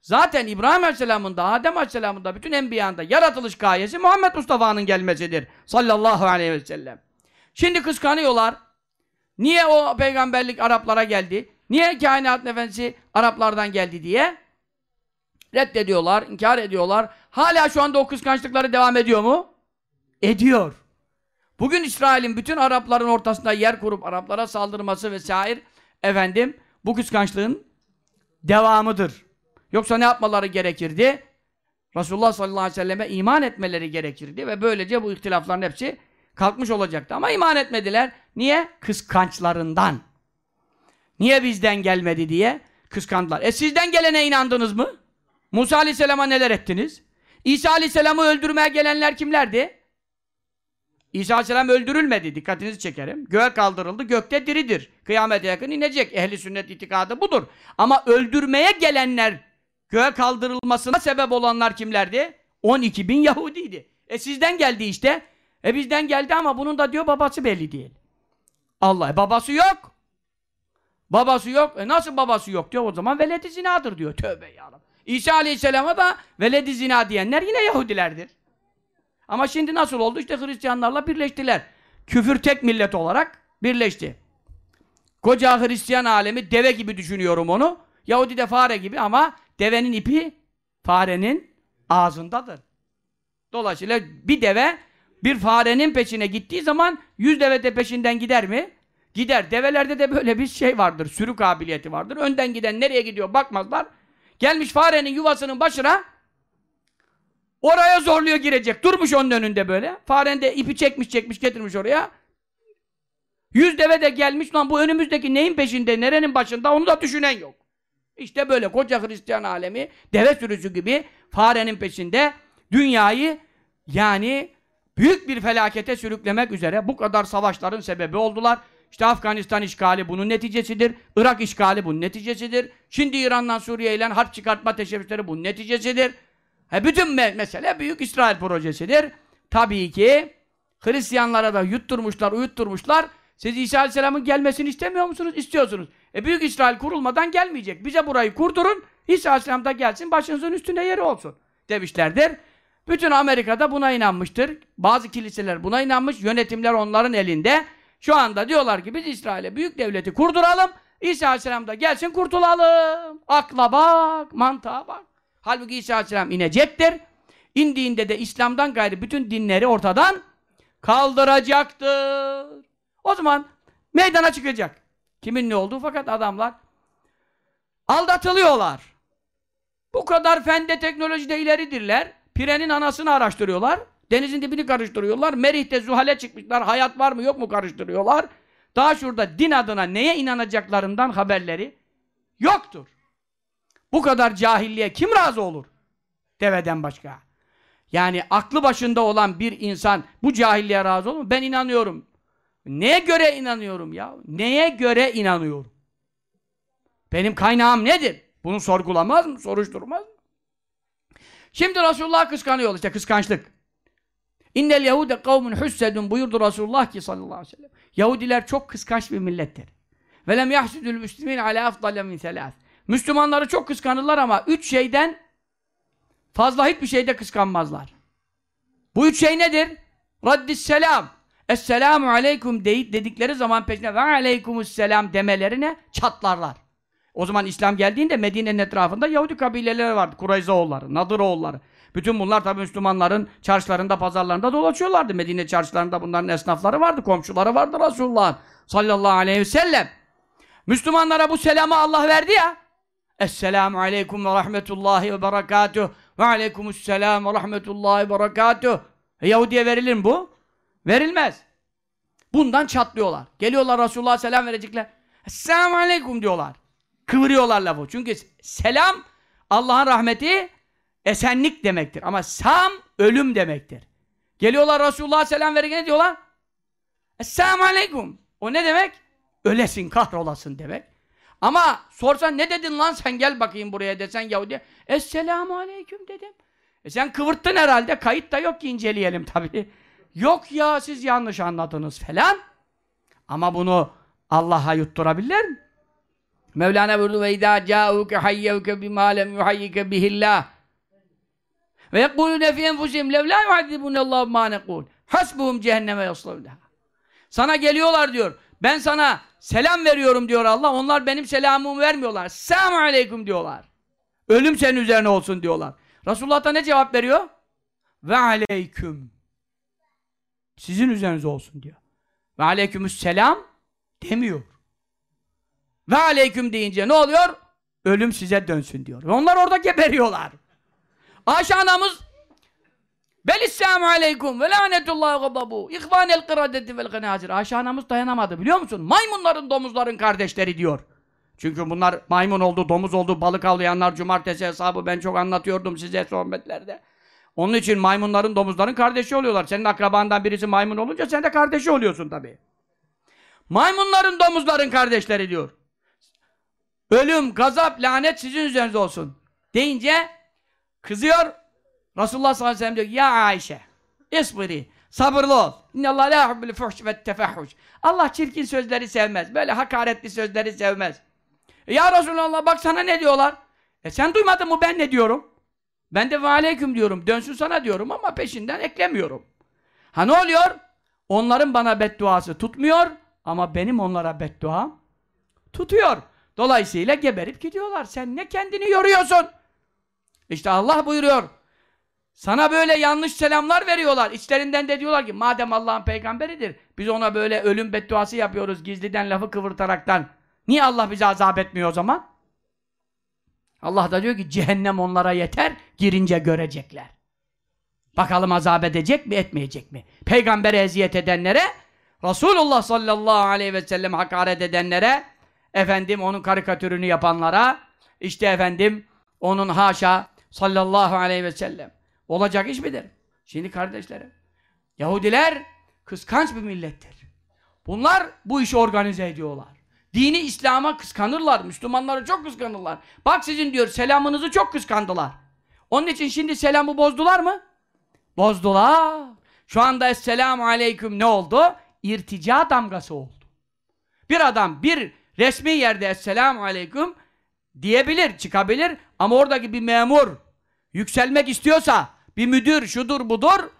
Zaten İbrahim Aleyhisselam'ın da, Adem Aleyhisselam'ın da, bütün enbiyanın yaratılış gayesi Muhammed Mustafa'nın gelmesidir. Sallallahu aleyhi ve sellem. Şimdi kıskanıyorlar. Niye o peygamberlik Araplara geldi? Niye kainat efendisi Araplardan geldi diye? reddediyorlar, inkar ediyorlar. Hala şu anda o kıskançlıkları devam ediyor mu? ediyor. Bugün İsrail'in bütün Arapların ortasında yer kurup Araplara saldırması vesaire efendim bu kıskançlığın devamıdır. Yoksa ne yapmaları gerekirdi? Resulullah sallallahu aleyhi ve selleme iman etmeleri gerekirdi ve böylece bu ihtilafların hepsi kalkmış olacaktı. Ama iman etmediler. Niye? Kıskançlarından. Niye bizden gelmedi diye kıskandılar. E sizden gelene inandınız mı? Musa aleyhisselama neler ettiniz? İsa aleyhisselamı öldürmeye gelenler kimlerdi? İsa aleyhisselam öldürülmedi. Dikkatinizi çekerim. Göğe kaldırıldı. Gökte diridir. Kıyamete yakın inecek. Ehli sünnet itikadı budur. Ama öldürmeye gelenler göğe kaldırılmasına sebep olanlar kimlerdi? 12 bin Yahudiydi. E sizden geldi işte. E bizden geldi ama bunun da diyor babası belli değil. Allah e babası yok. Babası yok. E nasıl babası yok diyor o zaman veledi zinadır diyor. Tövbe yarabbim. İsa Aleyhisselam'a da veledi zina diyenler yine Yahudilerdir. Ama şimdi nasıl oldu? İşte Hristiyanlarla birleştiler. Küfür tek millet olarak birleşti. Koca Hristiyan alemi deve gibi düşünüyorum onu. Yahudi de fare gibi ama devenin ipi farenin ağzındadır. Dolayısıyla bir deve bir farenin peşine gittiği zaman yüz deve de peşinden gider mi? Gider. Develerde de böyle bir şey vardır. Sürü kabiliyeti vardır. Önden giden nereye gidiyor bakmazlar. Gelmiş farenin yuvasının başına oraya zorluyor girecek. Durmuş onun önünde böyle. Faren de ipi çekmiş çekmiş getirmiş oraya. Yüz deve de gelmiş lan bu önümüzdeki neyin peşinde, nerenin başında onu da düşünen yok. İşte böyle koca Hristiyan alemi deve sürüsü gibi farenin peşinde dünyayı yani büyük bir felakete sürüklemek üzere bu kadar savaşların sebebi oldular. İşte Afganistan işgali bunun neticesidir. Irak işgali bunun neticesidir. Şimdi İran'dan Suriye ile harp çıkartma teşebbüsleri bunun neticesidir. He bütün me mesele büyük İsrail projesidir. Tabii ki Hristiyanlara da yutturmuşlar, uyutturmuşlar. Siz İsa Aleyhisselam'ın gelmesini istemiyor musunuz? İstiyorsunuz. E Büyük İsrail kurulmadan gelmeyecek. Bize burayı kurdurun. İsa Aleyhisselam da gelsin, başınızın üstünde yeri olsun. Demişlerdir. Bütün Amerika'da buna inanmıştır. Bazı kiliseler buna inanmış. Yönetimler onların elinde. Şu anda diyorlar ki biz İsrail'e büyük devleti kurduralım. İsa Aleyhisselam da gelsin kurtulalım. Akla bak, mantığa bak. Halbuki İsa Aleyhisselam inecektir. İndiğinde de İslam'dan gayrı bütün dinleri ortadan kaldıracaktır. O zaman meydana çıkacak. Kimin ne olduğu fakat adamlar aldatılıyorlar. Bu kadar fende teknolojide ileridirler. Pirenin anasını araştırıyorlar. Denizin dibini karıştırıyorlar. Merih'te zuhale çıkmışlar. Hayat var mı yok mu karıştırıyorlar. Daha şurada din adına neye inanacaklarından haberleri yoktur. Bu kadar cahilliğe kim razı olur? Deveden başka. Yani aklı başında olan bir insan bu cahilliğe razı olur mu? Ben inanıyorum. Neye göre inanıyorum ya? Neye göre inanıyorum? Benim kaynağım nedir? Bunu sorgulamaz mı? Soruşturmaz mı? Şimdi Resulullah kıskanıyor işte kıskançlık. İnnel Yahude kavmun hussedun buyurdu Resulullah ki sallallahu aleyhi ve sellem. Yahudiler çok kıskanç bir millettir. Ve lem yahsudul müslimin ala afdale min selas. Müslümanları çok kıskanırlar ama üç şeyden fazla hiçbir şeyde kıskanmazlar. Bu üç şey nedir? Raddis selam. Esselamu aleyküm deyip dedikleri zaman peşine ve aleykümüsselam demelerine çatlarlar. O zaman İslam geldiğinde Medine'nin etrafında Yahudi kabileleri vardı. Kurayzaoğulları, Nadıroğulları. Bütün bunlar tabi Müslümanların çarşılarında, pazarlarında dolaşıyorlardı. Medine çarşılarında bunların esnafları vardı, komşuları vardı Resulullah sallallahu aleyhi ve sellem. Müslümanlara bu selamı Allah verdi ya. Esselamu aleyküm ve rahmetullahi ve berekatuhu ve aleykümüsselam ve rahmetullahi ve berekatuhu. E, Yahudi'ye verilir mi bu? Verilmez. Bundan çatlıyorlar. Geliyorlar Resulullah'a selam verecekler. Esselamu aleyküm diyorlar. Kıvırıyorlar lafı. Çünkü selam Allah'ın rahmeti esenlik demektir. Ama sam ölüm demektir. Geliyorlar Resulullah'a selam verirken diyorlar? Esselamu aleyküm. O ne demek? Ölesin, kahrolasın demek. Ama sorsan ne dedin lan sen gel bakayım buraya desen Yahudi. Esselamu aleyküm dedim. E sen kıvırttın herhalde. Kayıt da yok ki inceleyelim tabii. Yok ya siz yanlış anladınız falan. Ama bunu Allah'a yutturabilir mi? Mevlana buyurdu ve idâ câûke hayyevke bimâ lem yuhayyike bihillah. Ve yekulûne fî enfusihim lev lâ yuhaddibûnellâhu mâ nekûl. Hasbuhum cehenneme yaslavlâha. Sana geliyorlar diyor. Ben sana selam veriyorum diyor Allah. Onlar benim selamımı vermiyorlar. Selamun aleyküm diyorlar. Ölüm senin üzerine olsun diyorlar. Resulullah da ne cevap veriyor? Ve aleyküm. sizin üzerinize olsun diyor. Ve aleykümselam demiyor. Ve aleyküm deyince ne oluyor? Ölüm size dönsün diyor. Ve onlar orada geberiyorlar. Ayşe anamız Belisselamu aleyküm ve lanetullahi gadabu ihvanel kıradeti vel gınazir. Ayşe anamız dayanamadı biliyor musun? Maymunların domuzların kardeşleri diyor. Çünkü bunlar maymun oldu, domuz oldu, balık avlayanlar cumartesi hesabı ben çok anlatıyordum size sohbetlerde. Onun için maymunların domuzların kardeşi oluyorlar. Senin akrabandan birisi maymun olunca sen de kardeşi oluyorsun tabii. Maymunların domuzların kardeşleri diyor. Ölüm, gazap, lanet sizin üzerinize olsun. Deyince kızıyor. Resulullah sallallahu aleyhi ve sellem diyor Ya Ayşe, isbiri, sabırlı ol. İnnallâh la yuhibbul fuhş ve tefahhuş. Allah çirkin sözleri sevmez. Böyle hakaretli sözleri sevmez. E ya Resulallah bak sana ne diyorlar? E sen duymadın mı ben ne diyorum? Ben de ve aleyküm diyorum. Dönsün sana diyorum ama peşinden eklemiyorum. Ha ne oluyor? Onların bana bedduası tutmuyor ama benim onlara bedduam tutuyor. Dolayısıyla geberip gidiyorlar. Sen ne kendini yoruyorsun? İşte Allah buyuruyor. Sana böyle yanlış selamlar veriyorlar. İçlerinden de diyorlar ki madem Allah'ın peygamberidir biz ona böyle ölüm bedduası yapıyoruz gizliden lafı kıvırtaraktan. Niye Allah bizi azap etmiyor o zaman? Allah da diyor ki cehennem onlara yeter girince görecekler. Bakalım azap edecek mi etmeyecek mi? Peygambere eziyet edenlere Resulullah sallallahu aleyhi ve sellem hakaret edenlere efendim onun karikatürünü yapanlara işte efendim onun haşa sallallahu aleyhi ve sellem olacak iş midir? Şimdi kardeşlerim Yahudiler kıskanç bir millettir. Bunlar bu işi organize ediyorlar. Dini İslam'a kıskanırlar. Müslümanları çok kıskanırlar. Bak sizin diyor selamınızı çok kıskandılar. Onun için şimdi selamı bozdular mı? Bozdular. Şu anda Esselamu Aleyküm ne oldu? İrtica damgası oldu. Bir adam bir resmi yerde Esselamu Aleyküm diyebilir, çıkabilir ama oradaki bir memur yükselmek istiyorsa bir müdür şudur budur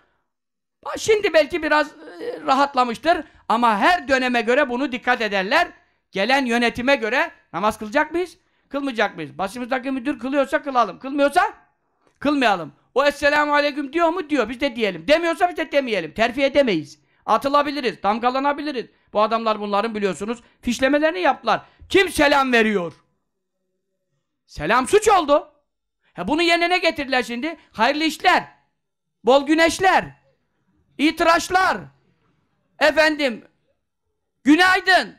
şimdi belki biraz e, rahatlamıştır ama her döneme göre bunu dikkat ederler. Gelen yönetime göre namaz kılacak mıyız? Kılmayacak mıyız? Başımızdaki müdür kılıyorsa kılalım. Kılmıyorsa kılmayalım. O Esselamu Aleyküm diyor mu? Diyor. Biz de diyelim. Demiyorsa biz de demeyelim. Terfi edemeyiz. Atılabiliriz. Damgalanabiliriz. Bu adamlar bunların biliyorsunuz fişlemelerini yaptılar. Kim selam veriyor? Selam suç oldu. Ha bunu yerine ne getirdiler şimdi? Hayırlı işler. Bol güneşler. İtiraçlar. Efendim. Günaydın.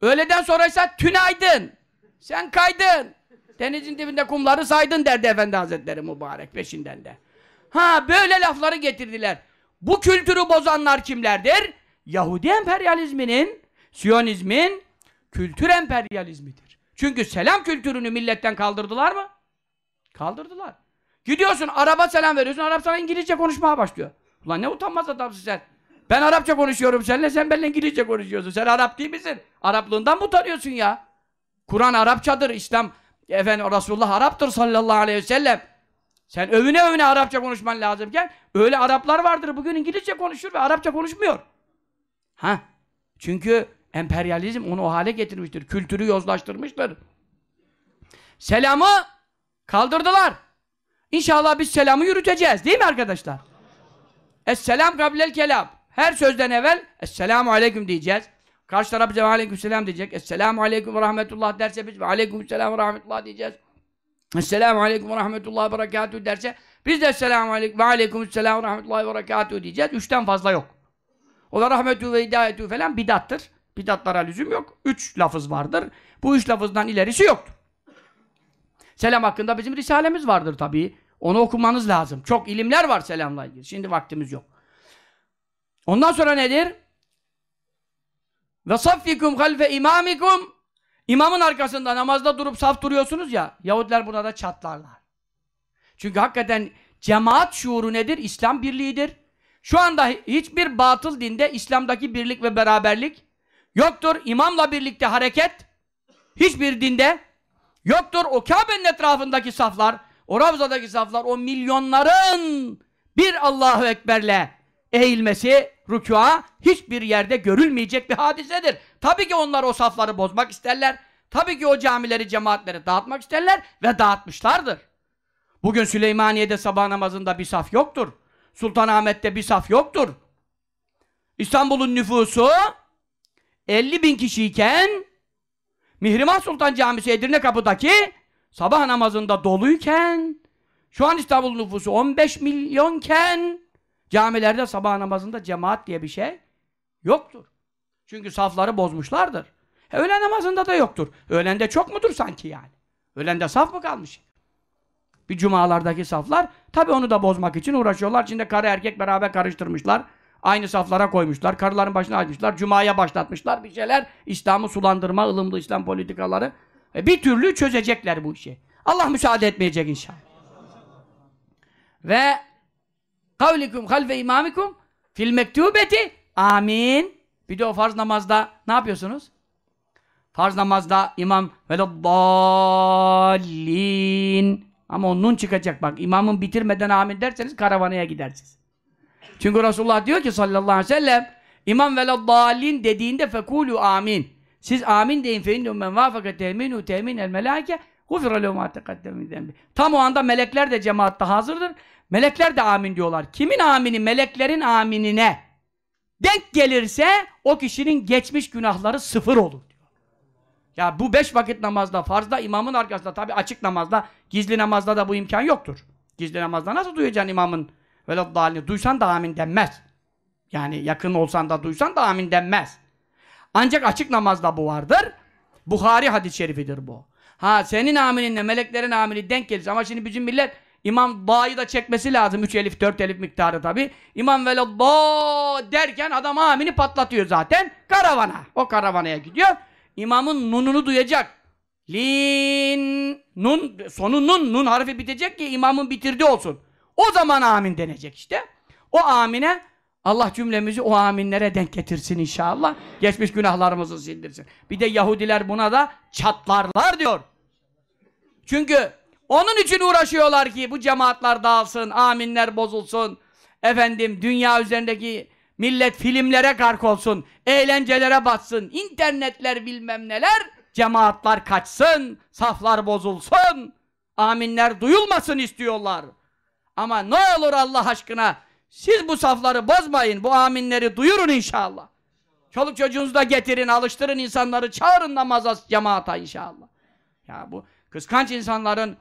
Öğleden sonraysa tünaydın. Sen kaydın. Denizin dibinde kumları saydın derdi Efendi Hazretleri mübarek peşinden de. Ha böyle lafları getirdiler. Bu kültürü bozanlar kimlerdir? Yahudi emperyalizminin, Siyonizmin kültür emperyalizmidir. Çünkü selam kültürünü milletten kaldırdılar mı? Kaldırdılar. Gidiyorsun araba selam veriyorsun, Arap sana İngilizce konuşmaya başlıyor. Ulan ne utanmaz adamsın sen. Ben Arapça konuşuyorum seninle, sen benimle İngilizce konuşuyorsun. Sen Arap değil misin? Araplığından mı utanıyorsun ya? Kur'an Arapçadır, İslam, efendim Resulullah Arap'tır sallallahu aleyhi ve sellem. Sen övüne övüne Arapça konuşman lazımken, öyle Araplar vardır bugün İngilizce konuşur ve Arapça konuşmuyor. Ha? Çünkü emperyalizm onu o hale getirmiştir. Kültürü yozlaştırmıştır. Selamı kaldırdılar. İnşallah biz selamı yürüteceğiz. Değil mi arkadaşlar? Esselam kablel kelam. Her sözden evvel Esselamu aleyküm diyeceğiz. Karşı taraf bize aleyküm selam diyecek. Esselamu aleyküm ve rahmetullah derse biz aleyküm selam ve rahmetullah diyeceğiz. Esselamu aleyküm ve rahmetullah ve berekatuhu derse biz de esselamu aleyküm ve aleyküm selam ve rahmetullah ve diyeceğiz. Üçten fazla yok. O da rahmetü ve hidayetü falan bidattır. Bidatlara lüzum yok. Üç lafız vardır. Bu üç lafızdan ilerisi yoktur. Selam hakkında bizim risalemiz vardır tabii. Onu okumanız lazım. Çok ilimler var selamla ilgili. Şimdi vaktimiz yok. Ondan sonra nedir? Ve saffikum halfe imamikum İmamın arkasında namazda durup saf duruyorsunuz ya Yahudiler buna da çatlarlar. Çünkü hakikaten cemaat şuuru nedir? İslam birliğidir. Şu anda hiçbir batıl dinde İslam'daki birlik ve beraberlik yoktur. İmamla birlikte hareket hiçbir dinde yoktur. O Kabe'nin etrafındaki saflar, o Ravza'daki saflar, o milyonların bir Allahu Ekber'le eğilmesi, rükûa hiçbir yerde görülmeyecek bir hadisedir. Tabii ki onlar o safları bozmak isterler. Tabii ki o camileri, cemaatleri dağıtmak isterler ve dağıtmışlardır. Bugün Süleymaniye'de sabah namazında bir saf yoktur. Sultanahmet'te bir saf yoktur. İstanbul'un nüfusu 50 bin kişiyken Mihrimah Sultan Camisi Edirne Kapı'daki sabah namazında doluyken şu an İstanbul nüfusu 15 milyonken camilerde sabah namazında cemaat diye bir şey yoktur. Çünkü safları bozmuşlardır. E, öğlen namazında da yoktur. Öğlende çok mudur sanki yani? Öğlende saf mı kalmış? Bir cumalardaki saflar tabi onu da bozmak için uğraşıyorlar. İçinde karı erkek beraber karıştırmışlar. Aynı saflara koymuşlar. Karıların başına açmışlar. Cuma'ya başlatmışlar bir şeyler. İslam'ı sulandırma, ılımlı İslam politikaları. E, bir türlü çözecekler bu işi. Allah müsaade etmeyecek inşallah. Ve kavlikum halfe imamikum fil mektubeti amin. Bir de o farz namazda ne yapıyorsunuz? Farz namazda imam veleddallin ama onun çıkacak bak. İmamın bitirmeden amin derseniz karavanaya gidersiniz. Çünkü Resulullah diyor ki sallallahu aleyhi ve sellem imam veleddallin dediğinde fekulu amin. Siz amin deyin fe innu men vafaka teminu temin el melaike gufira lehu ma Tam o anda melekler de cemaatta hazırdır. Melekler de amin diyorlar. Kimin amini? Meleklerin aminine denk gelirse o kişinin geçmiş günahları sıfır olur diyor. Ya bu beş vakit namazda, farzda, imamın arkasında, tabi açık namazda, gizli namazda da bu imkan yoktur. Gizli namazda nasıl duyacaksın imamın veleddalini? Duysan da amin denmez. Yani yakın olsan da duysan da amin denmez. Ancak açık namazda bu vardır. Bukhari hadis-i şerifidir bu. Ha senin amininle meleklerin amini denk gelir. Ama şimdi bizim millet İmam Da'yı da çekmesi lazım. Üç elif, dört elif miktarı tabi. İmam vele da derken adam amini patlatıyor zaten. Karavana. O karavanaya gidiyor. İmamın nununu duyacak. Lin nun sonu nun nun harfi bitecek ki imamın bitirdi olsun. O zaman amin denecek işte. O amine Allah cümlemizi o aminlere denk getirsin inşallah. Geçmiş günahlarımızı sildirsin. Bir de Yahudiler buna da çatlarlar diyor. Çünkü onun için uğraşıyorlar ki bu cemaatler dağılsın, aminler bozulsun. Efendim dünya üzerindeki millet filmlere gark olsun, eğlencelere batsın, internetler bilmem neler, cemaatler kaçsın, saflar bozulsun, aminler duyulmasın istiyorlar. Ama ne olur Allah aşkına siz bu safları bozmayın, bu aminleri duyurun inşallah. Çoluk çocuğunuzu da getirin, alıştırın insanları, çağırın namaza, cemaata inşallah. Ya bu kıskanç insanların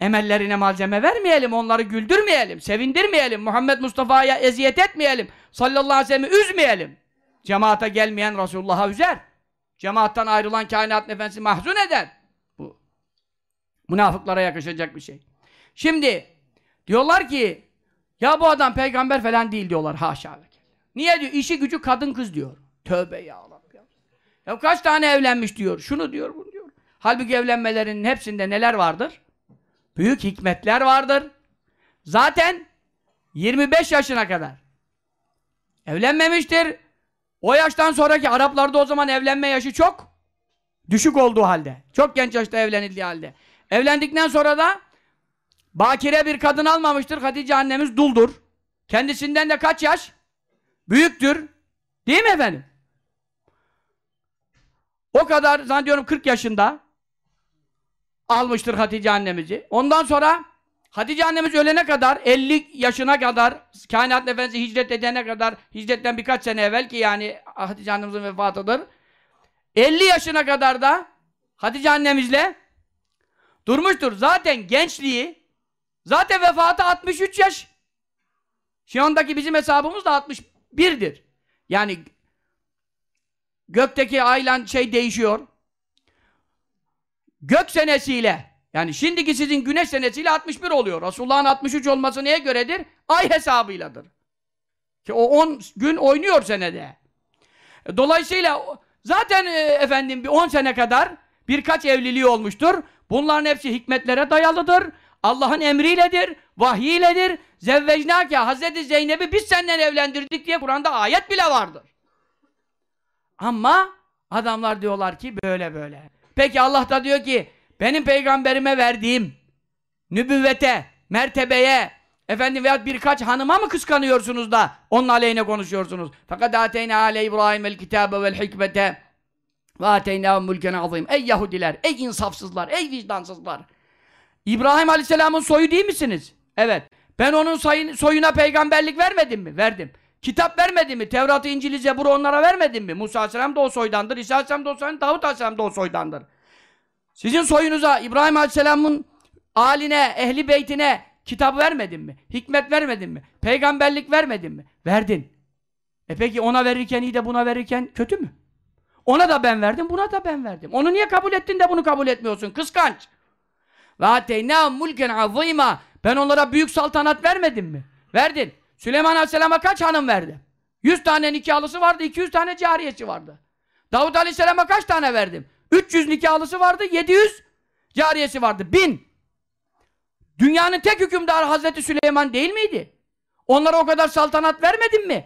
Emellerine malzeme vermeyelim, onları güldürmeyelim, sevindirmeyelim, Muhammed Mustafa'ya eziyet etmeyelim, sallallahu aleyhi ve sellem'i üzmeyelim. Cemaate gelmeyen Resulullah'a üzer. Cemaattan ayrılan kainat efendisi mahzun eder. Bu münafıklara yakışacak bir şey. Şimdi diyorlar ki ya bu adam peygamber falan değil diyorlar haşa. Niye diyor? İşi gücü kadın kız diyor. Tövbe ya Rabbi. Ya kaç tane evlenmiş diyor. Şunu diyor, bunu diyor. Halbuki evlenmelerinin hepsinde neler vardır? büyük hikmetler vardır. Zaten 25 yaşına kadar evlenmemiştir. O yaştan sonraki Araplarda o zaman evlenme yaşı çok düşük olduğu halde. Çok genç yaşta evlenildiği halde. Evlendikten sonra da bakire bir kadın almamıştır. Hatice annemiz duldur. Kendisinden de kaç yaş? Büyüktür. Değil mi efendim? O kadar zannediyorum 40 yaşında almıştır Hatice annemizi. Ondan sonra Hatice annemiz ölene kadar 50 yaşına kadar kainat efendisi hicret edene kadar hicretten birkaç sene evvel ki yani Hatice annemizin vefatıdır. 50 yaşına kadar da Hatice annemizle durmuştur. Zaten gençliği zaten vefatı 63 yaş. Şu andaki bizim hesabımız da 61'dir. Yani gökteki aylan şey değişiyor. Gök senesiyle yani şimdiki sizin güneş senesiyle 61 oluyor. Resulullah'ın 63 olması neye göredir? Ay hesabıyladır. Ki o 10 gün oynuyor senede. Dolayısıyla zaten e, efendim bir 10 sene kadar birkaç evliliği olmuştur. Bunların hepsi hikmetlere dayalıdır. Allah'ın emriyledir, vahiy Zevvecnâke Hazreti Zeynep'i biz senden evlendirdik diye Kur'an'da ayet bile vardır. Ama adamlar diyorlar ki böyle böyle. Peki Allah da diyor ki benim peygamberime verdiğim nübüvvete, mertebeye, efendim veya birkaç hanıma mı kıskanıyorsunuz da onun aleyhine konuşuyorsunuz? Fakat ateyna ale İbrahim el kitabe vel hikmete ve ateyna mülken azim. Ey Yahudiler, ey insafsızlar, ey vicdansızlar. İbrahim Aleyhisselam'ın soyu değil misiniz? Evet. Ben onun soyuna peygamberlik vermedim mi? Verdim. Kitap vermedi mi? Tevrat, İncil'i, Zebur'u onlara vermedin mi? Musa Aleyhisselam da o soydandır. İsa Aleyhisselam da o soydandır. Davut Aleyhisselam da o soydandır. Sizin soyunuza İbrahim Aleyhisselam'ın aline, ehli beytine kitap vermedin mi? Hikmet vermedin mi? Peygamberlik vermedin mi? Verdin. E peki ona verirken iyi de buna verirken kötü mü? Ona da ben verdim, buna da ben verdim. Onu niye kabul ettin de bunu kabul etmiyorsun? Kıskanç. Ve ateyna mulken azîmâ. Ben onlara büyük saltanat vermedim mi? Verdin. Süleyman Aleyhisselam'a kaç hanım verdi? 100 tane nikahlısı vardı, 200 tane cariyesi vardı. Davut Aleyhisselam'a kaç tane verdim? 300 nikahlısı vardı, 700 cariyesi vardı. 1000. Dünyanın tek hükümdarı Hazreti Süleyman değil miydi? Onlara o kadar saltanat vermedim mi?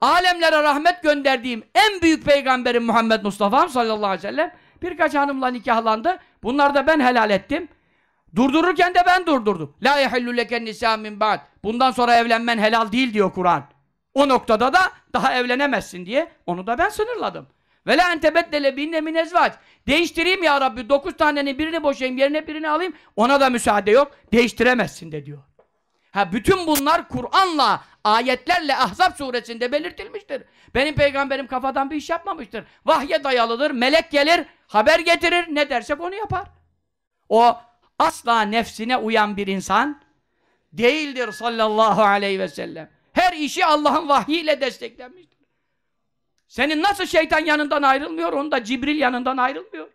Alemlere rahmet gönderdiğim en büyük peygamberim Muhammed Mustafa sallallahu aleyhi ve sellem birkaç hanımla nikahlandı. Bunları da ben helal ettim. Durdururken de ben durdurdum. La yehillu leken nisa min ba'd. Bundan sonra evlenmen helal değil diyor Kur'an. O noktada da daha evlenemezsin diye onu da ben sınırladım. Ve la entebeddele binne min ezvac. Değiştireyim ya Rabbi. Dokuz tanenin birini boşayayım, yerine birini alayım. Ona da müsaade yok. Değiştiremezsin de diyor. Ha bütün bunlar Kur'an'la, ayetlerle Ahzab suresinde belirtilmiştir. Benim peygamberim kafadan bir iş yapmamıştır. Vahye dayalıdır. Melek gelir, haber getirir. Ne dersek onu yapar. O asla nefsine uyan bir insan değildir sallallahu aleyhi ve sellem. Her işi Allah'ın vahyiyle desteklenmiştir. Senin nasıl şeytan yanından ayrılmıyor, onun da Cibril yanından ayrılmıyor.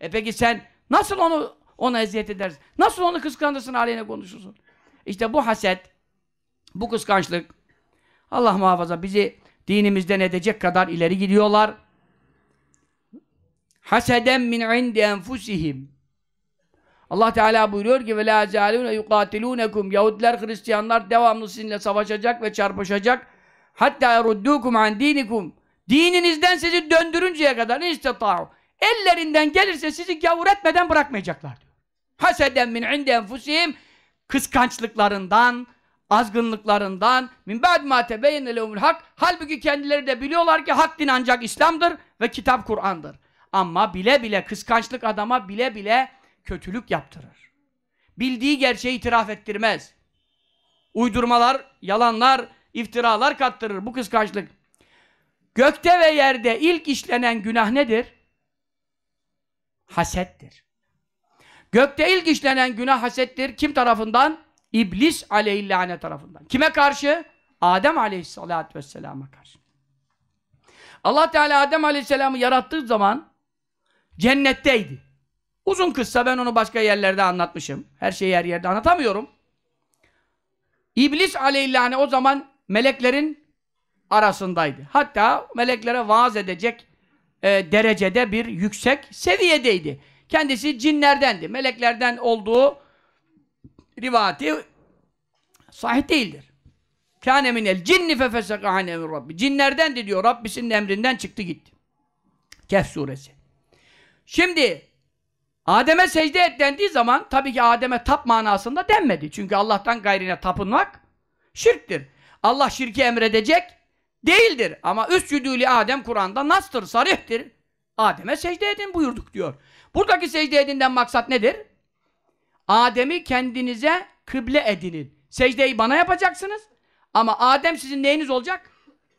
E peki sen nasıl onu ona eziyet edersin? Nasıl onu kıskanırsın, aleyhine konuşursun? İşte bu haset, bu kıskançlık, Allah muhafaza bizi dinimizden edecek kadar ileri gidiyorlar. Haseden min indi enfusihim. Allah Teala buyuruyor ki la zalune yuqatilunekum Yahudiler Hristiyanlar devamlı sizinle savaşacak ve çarpışacak. Hatta yeruddukum an dinikum. Dininizden sizi döndürünceye kadar istata'u. Ellerinden gelirse sizi gavur etmeden bırakmayacaklar diyor. Haseden min indi enfusihim kıskançlıklarından, azgınlıklarından min ba'd ma tebeyyene lehumul hak. Halbuki kendileri de biliyorlar ki hak din ancak İslam'dır ve kitap Kur'an'dır. Ama bile bile kıskançlık adama bile bile kötülük yaptırır. Bildiği gerçeği itiraf ettirmez. Uydurmalar, yalanlar, iftiralar kattırır bu kıskançlık. Gökte ve yerde ilk işlenen günah nedir? Hasettir. Gökte ilk işlenen günah hasettir. Kim tarafından? İblis aleyhillâne tarafından. Kime karşı? Adem aleyhissalâtu vesselama karşı. Allah Teala Adem aleyhisselamı yarattığı zaman cennetteydi. Uzun kıssa ben onu başka yerlerde anlatmışım. Her şeyi her yerde anlatamıyorum. İblis aleyhillâne o zaman meleklerin arasındaydı. Hatta meleklere vaaz edecek e, derecede bir yüksek seviyedeydi. Kendisi cinlerdendi. Meleklerden olduğu rivati sahih değildir. Kâne minel cinni fefeseka an emir Rabbi. Cinlerdendi diyor. Rabbisinin emrinden çıktı gitti. Kehf suresi. Şimdi Adem'e secde et dendiği zaman tabii ki Adem'e tap manasında denmedi. Çünkü Allah'tan gayrine tapınmak şirktir. Allah şirki emredecek değildir. Ama üscüdülü Adem Kur'an'da nastır, sarihtir. Adem'e secde edin buyurduk diyor. Buradaki secde edinden maksat nedir? Adem'i kendinize kıble edinin. Secdeyi bana yapacaksınız. Ama Adem sizin neyiniz olacak?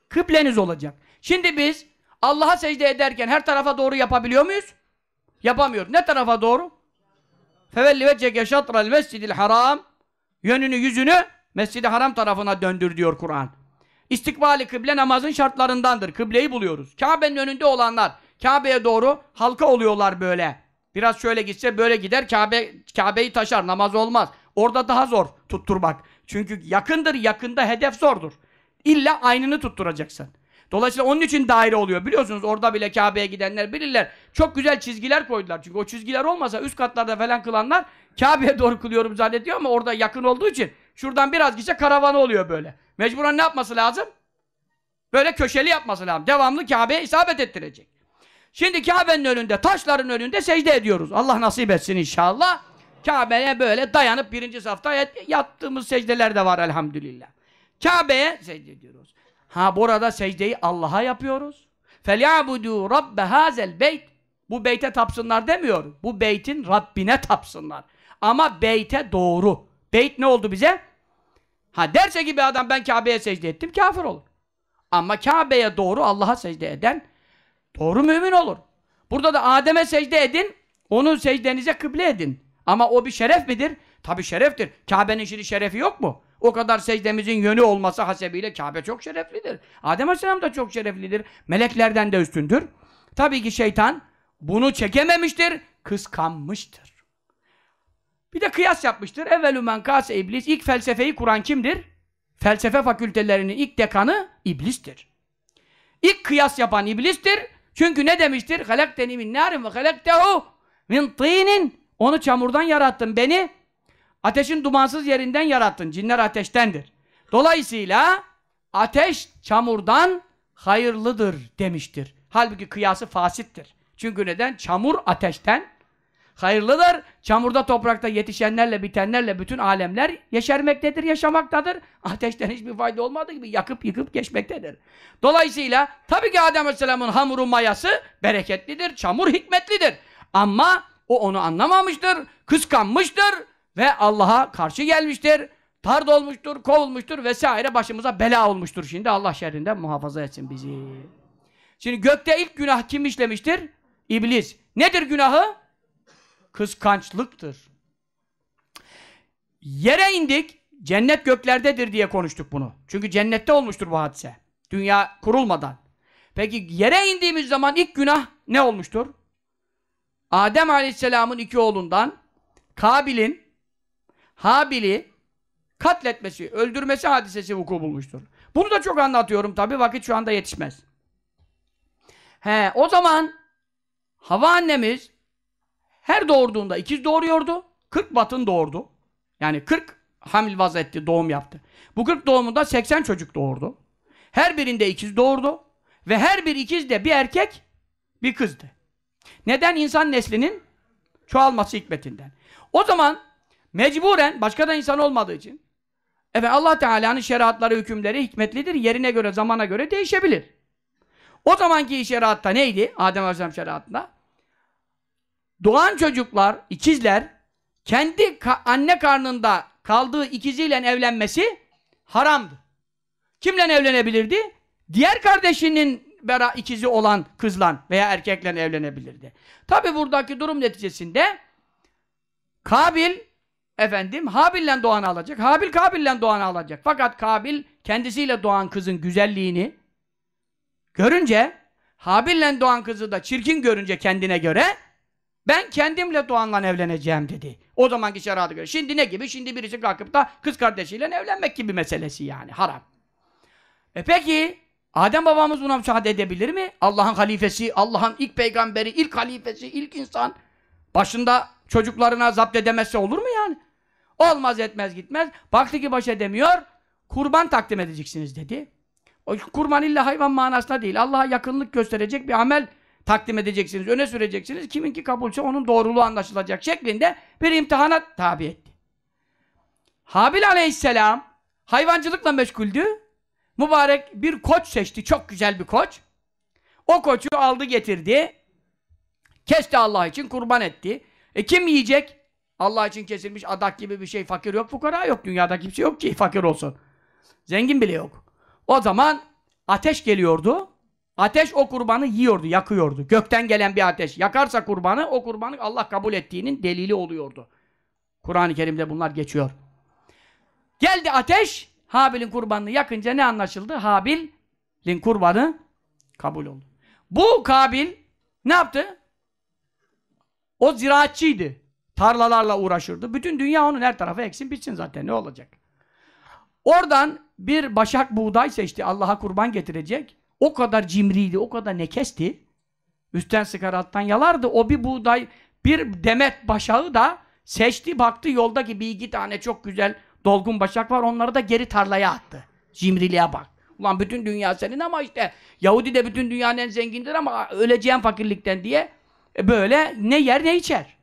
Kıbleniz olacak. Şimdi biz Allah'a secde ederken her tarafa doğru yapabiliyor muyuz? Yapamıyoruz. Ne tarafa doğru? Fevelli vecceke şatral mescidil haram Yönünü yüzünü Mescid-i Haram tarafına döndür diyor Kur'an. İstikbali kıble namazın şartlarındandır. Kıbleyi buluyoruz. Kabe'nin önünde olanlar Kabe'ye doğru halka oluyorlar böyle. Biraz şöyle gitse böyle gider Kabe Kabe'yi taşar. Namaz olmaz. Orada daha zor tutturmak. Çünkü yakındır. Yakında hedef zordur. İlla aynını tutturacaksın. Dolayısıyla onun için daire oluyor. Biliyorsunuz orada bile Kabe'ye gidenler bilirler. Çok güzel çizgiler koydular. Çünkü o çizgiler olmasa üst katlarda falan kılanlar Kabe'ye doğru kılıyorum zannediyor ama orada yakın olduğu için şuradan biraz gitse karavanı oluyor böyle. Mecburen ne yapması lazım? Böyle köşeli yapması lazım. Devamlı Kabe'ye isabet ettirecek. Şimdi Kabe'nin önünde, taşların önünde secde ediyoruz. Allah nasip etsin inşallah. Kabe'ye böyle dayanıp birinci safta yattığımız secdeler de var elhamdülillah. Kabe'ye secde ediyoruz. Ha burada secdeyi Allah'a yapıyoruz. فَلْيَعْبُدُوا رَبَّ هَذَا الْبَيْتِ Bu beyte tapsınlar demiyor. Bu beytin Rabbine tapsınlar. Ama beyte doğru. Beyt ne oldu bize? Ha derse gibi adam ben Kabe'ye secde ettim kafir olur. Ama Kabe'ye doğru Allah'a secde eden doğru mümin olur. Burada da Adem'e secde edin, onu secdenize kıble edin. Ama o bir şeref midir? Tabi şereftir. Kabe'nin şimdi şerefi yok mu? O kadar secdemizin yönü olması hasebiyle Kabe çok şereflidir. Adem Aleyhisselam da çok şereflidir. Meleklerden de üstündür. Tabii ki şeytan bunu çekememiştir, kıskanmıştır. Bir de kıyas yapmıştır. Evvelü men kase iblis. İlk felsefeyi kuran kimdir? Felsefe fakültelerinin ilk dekanı iblistir. İlk kıyas yapan iblistir. Çünkü ne demiştir? Halakteni min narin ve halaktehu min tînin. Onu çamurdan yarattın. Beni ateşin dumansız yerinden yarattın. Cinler ateştendir. Dolayısıyla ateş çamurdan hayırlıdır demiştir. Halbuki kıyası fasittir. Çünkü neden? Çamur ateşten hayırlıdır. Çamurda toprakta yetişenlerle bitenlerle bütün alemler yeşermektedir, yaşamaktadır. Ateşten hiçbir fayda olmadığı gibi yakıp yıkıp geçmektedir. Dolayısıyla tabii ki Adem Aleyhisselam'ın hamuru mayası bereketlidir, çamur hikmetlidir. Ama o onu anlamamıştır, kıskanmıştır ve Allah'a karşı gelmiştir. Tard olmuştur, kovulmuştur vesaire başımıza bela olmuştur. Şimdi Allah şerrinden muhafaza etsin bizi. Şimdi gökte ilk günah kim işlemiştir? İblis. Nedir günahı? Kıskançlıktır. Yere indik, cennet göklerdedir diye konuştuk bunu. Çünkü cennette olmuştur bu hadise. Dünya kurulmadan. Peki yere indiğimiz zaman ilk günah ne olmuştur? Adem Aleyhisselam'ın iki oğlundan Kabil'in Habil'i katletmesi, öldürmesi hadisesi vuku bulmuştur. Bunu da çok anlatıyorum tabi vakit şu anda yetişmez. He, o zaman Hava annemiz her doğurduğunda ikiz doğuruyordu. 40 batın doğurdu. Yani 40 hamil vaz etti, doğum yaptı. Bu 40 doğumunda 80 çocuk doğurdu. Her birinde ikiz doğurdu. Ve her bir ikiz de bir erkek, bir kızdı. Neden? insan neslinin çoğalması hikmetinden. O zaman mecburen, başka da insan olmadığı için efendim Allah Teala'nın şeriatları, hükümleri hikmetlidir. Yerine göre, zamana göre değişebilir. O zamanki şeriatta neydi? Adem Aleyhisselam şeriatında. Doğan çocuklar, ikizler kendi ka anne karnında kaldığı ikiziyle evlenmesi haramdı. Kimle evlenebilirdi? Diğer kardeşinin bera ikizi olan kızla veya erkekle evlenebilirdi. Tabi buradaki durum neticesinde Kabil efendim Habil'le doğanı alacak. Habil Kabil'le doğanı alacak. Fakat Kabil kendisiyle doğan kızın güzelliğini görünce Habil'le doğan kızı da çirkin görünce kendine göre ben kendimle doğanla evleneceğim dedi. O zamanki şeriatı göre. Şimdi ne gibi? Şimdi birisi kalkıp da kız kardeşiyle evlenmek gibi meselesi yani. Haram. E peki Adem babamız buna müsaade edebilir mi? Allah'ın halifesi, Allah'ın ilk peygamberi, ilk halifesi, ilk insan. Başında çocuklarına zapt edemezse olur mu yani? Olmaz etmez gitmez. Baktı ki baş edemiyor. Kurban takdim edeceksiniz dedi. O kurban illa hayvan manasında değil. Allah'a yakınlık gösterecek bir amel takdim edeceksiniz, öne süreceksiniz. Kiminki kabulse onun doğruluğu anlaşılacak şeklinde bir imtihana tabi etti. Habil aleyhisselam hayvancılıkla meşguldü. Mübarek bir koç seçti. Çok güzel bir koç. O koçu aldı getirdi. Kesti Allah için kurban etti. E kim yiyecek? Allah için kesilmiş adak gibi bir şey. Fakir yok, fukara yok. Dünyada kimse yok ki fakir olsun. Zengin bile yok. O zaman ateş geliyordu. Ateş o kurbanı yiyordu, yakıyordu. Gökten gelen bir ateş. Yakarsa kurbanı, o kurbanı Allah kabul ettiğinin delili oluyordu. Kur'an-ı Kerim'de bunlar geçiyor. Geldi ateş, Habil'in kurbanını yakınca ne anlaşıldı? Habil'in kurbanı kabul oldu. Bu Kabil ne yaptı? O ziraatçıydı. Tarlalarla uğraşırdı. Bütün dünya onun her tarafı eksin bitsin zaten ne olacak? Oradan bir başak buğday seçti. Allah'a kurban getirecek. O kadar cimriydi, o kadar nekesti. Üstten sıkar alttan yalardı. O bir buğday, bir demet başağı da seçti, baktı yoldaki bir iki tane çok güzel dolgun başak var. Onları da geri tarlaya attı. Cimriliğe bak. Ulan bütün dünya senin ama işte Yahudi de bütün dünyanın en zengindir ama öleceğim fakirlikten diye e böyle ne yer ne içer.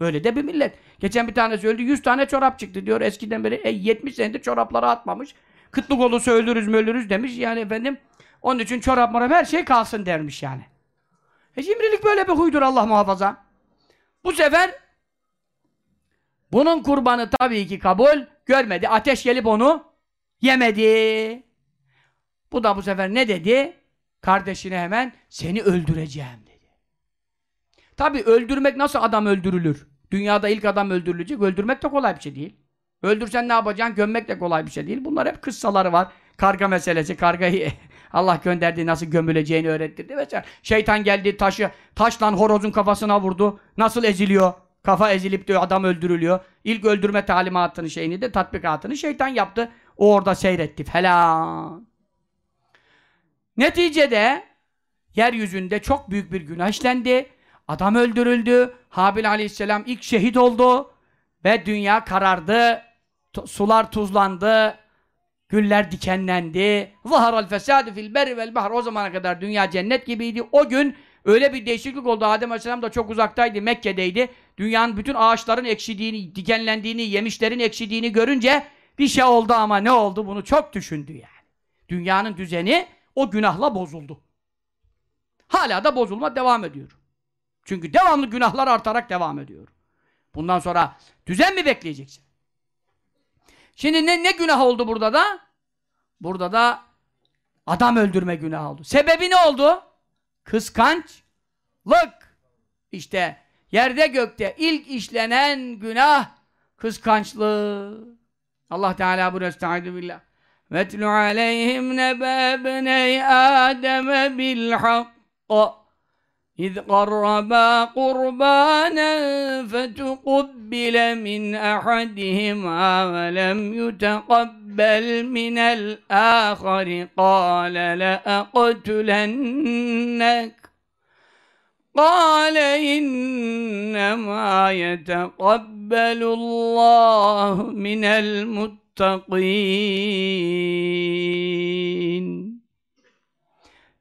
Böyle de bir millet. Geçen bir tanesi öldü 100 tane çorap çıktı diyor eskiden beri. E 70 senedir çorapları atmamış. Kıtlık olursa ölürüz mü demiş. Yani efendim onun için çorap morap her şey kalsın dermiş yani. E cimrilik böyle bir huydur Allah muhafaza. Bu sefer bunun kurbanı tabii ki kabul görmedi. Ateş gelip onu yemedi. Bu da bu sefer ne dedi? Kardeşine hemen seni öldüreceğim dedi. Tabi öldürmek nasıl adam öldürülür? Dünyada ilk adam öldürülecek. Öldürmek de kolay bir şey değil. Öldürsen ne yapacaksın? Gömmek de kolay bir şey değil. Bunlar hep kıssaları var. Karga meselesi. Kargayı Allah gönderdi nasıl gömüleceğini öğrettirdi vesaire. Şeytan geldi taşı taşla horozun kafasına vurdu. Nasıl eziliyor? Kafa ezilip diyor adam öldürülüyor. İlk öldürme talimatını şeyini de tatbikatını şeytan yaptı. O orada seyretti falan. Neticede yeryüzünde çok büyük bir günah işlendi. Adam öldürüldü. Habil aleyhisselam ilk şehit oldu. Ve dünya karardı. Sular tuzlandı. Güller dikenlendi. Zaharal fesadu fil berri vel bahr. O zamana kadar dünya cennet gibiydi. O gün öyle bir değişiklik oldu. Adem Aleyhisselam da çok uzaktaydı. Mekke'deydi. Dünyanın bütün ağaçların ekşidiğini, dikenlendiğini, yemişlerin ekşidiğini görünce bir şey oldu ama ne oldu? Bunu çok düşündü yani. Dünyanın düzeni o günahla bozuldu. Hala da bozulma devam ediyor. Çünkü devamlı günahlar artarak devam ediyor. Bundan sonra düzen mi bekleyeceksin? Şimdi ne, ne günah oldu burada da? Burada da adam öldürme günahı oldu. Sebebi ne oldu? Kıskançlık. İşte yerde gökte ilk işlenen günah kıskançlık. Allah Teala bu estaizu billah. وَاتْلُ عَلَيْهِمْ نَبَأَ بْنَيْ آدَمَ بِالْحَقِّ إذ قربا قربانا فتقبل من أحدهما ولم يتقبل من الآخر. قال لأقتلنك. قال إنما يتقبل الله من المتقين.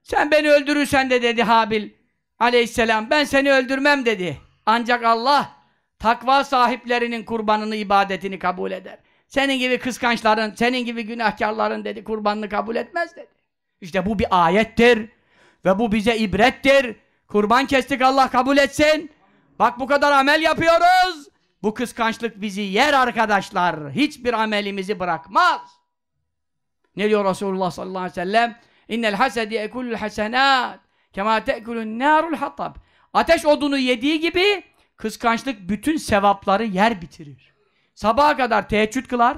Sen beni öldürürsen de dedi Habil aleyhisselam ben seni öldürmem dedi. Ancak Allah takva sahiplerinin kurbanını, ibadetini kabul eder. Senin gibi kıskançların, senin gibi günahkarların dedi kurbanını kabul etmez dedi. İşte bu bir ayettir ve bu bize ibrettir. Kurban kestik Allah kabul etsin. Bak bu kadar amel yapıyoruz. Bu kıskançlık bizi yer arkadaşlar. Hiçbir amelimizi bırakmaz. Ne diyor Resulullah sallallahu aleyhi ve sellem? İnnel hasedi ekulul hasenat kema te'kulun narul hatab. Ateş odunu yediği gibi kıskançlık bütün sevapları yer bitirir. Sabaha kadar teheccüd kılar,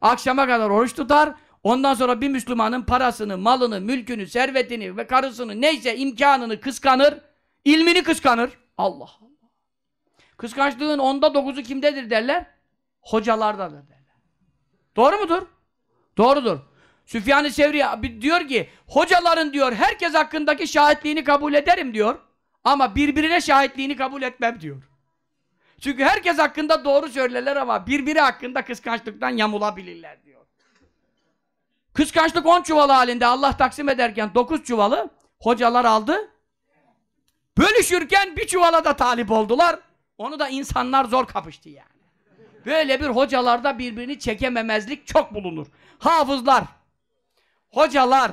akşama kadar oruç tutar, ondan sonra bir Müslümanın parasını, malını, mülkünü, servetini ve karısını neyse imkanını kıskanır, ilmini kıskanır. Allah Allah. Kıskançlığın onda dokuzu kimdedir derler? Hocalardadır derler. Doğru mudur? Doğrudur. Süfyan-ı Sevri diyor ki hocaların diyor herkes hakkındaki şahitliğini kabul ederim diyor. Ama birbirine şahitliğini kabul etmem diyor. Çünkü herkes hakkında doğru söylerler ama birbiri hakkında kıskançlıktan yamulabilirler diyor. Kıskançlık on çuval halinde Allah taksim ederken dokuz çuvalı hocalar aldı. Bölüşürken bir çuvala da talip oldular. Onu da insanlar zor kapıştı yani. Böyle bir hocalarda birbirini çekememezlik çok bulunur. Hafızlar, hocalar,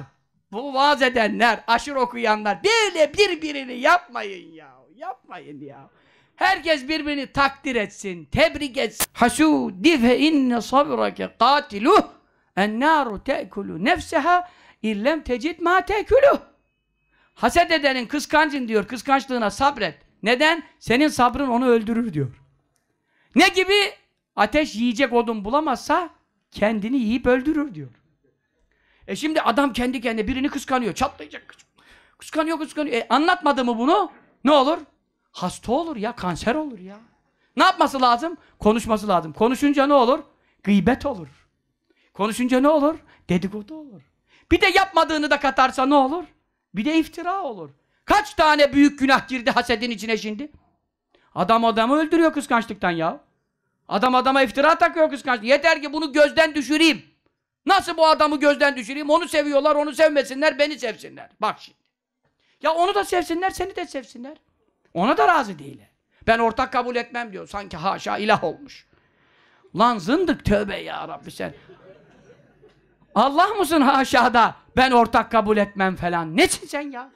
bu vaaz edenler, aşır okuyanlar böyle birbirini yapmayın ya. Yapmayın ya. Herkes birbirini takdir etsin, tebrik etsin. Hasudi fe inne sabrake katiluh en naru te'kulu nefseha illem tecid ma te'kuluh. Haset edenin kıskancın diyor, kıskançlığına sabret. Neden? Senin sabrın onu öldürür diyor. Ne gibi? Ateş yiyecek odun bulamazsa kendini yiyip öldürür diyor. E şimdi adam kendi kendine birini kıskanıyor, çatlayacak. Kıskanıyor, kıskanıyor. E anlatmadı mı bunu? Ne olur? Hasta olur ya, kanser olur ya. Ne yapması lazım? Konuşması lazım. Konuşunca ne olur? Gıybet olur. Konuşunca ne olur? Dedikodu olur. Bir de yapmadığını da katarsa ne olur? Bir de iftira olur. Kaç tane büyük günah girdi hasedin içine şimdi? Adam adamı öldürüyor kıskançlıktan ya. Adam adama iftira takıyor kıskançlık. Yeter ki bunu gözden düşüreyim. Nasıl bu adamı gözden düşüreyim? Onu seviyorlar, onu sevmesinler, beni sevsinler. Bak şimdi. Ya onu da sevsinler, seni de sevsinler. Ona da razı değiller. Ben ortak kabul etmem diyor. Sanki haşa ilah olmuş. Lan zındık tövbe ya Rabbi sen. Allah mısın haşada? Ben ortak kabul etmem falan. Nesin sen ya?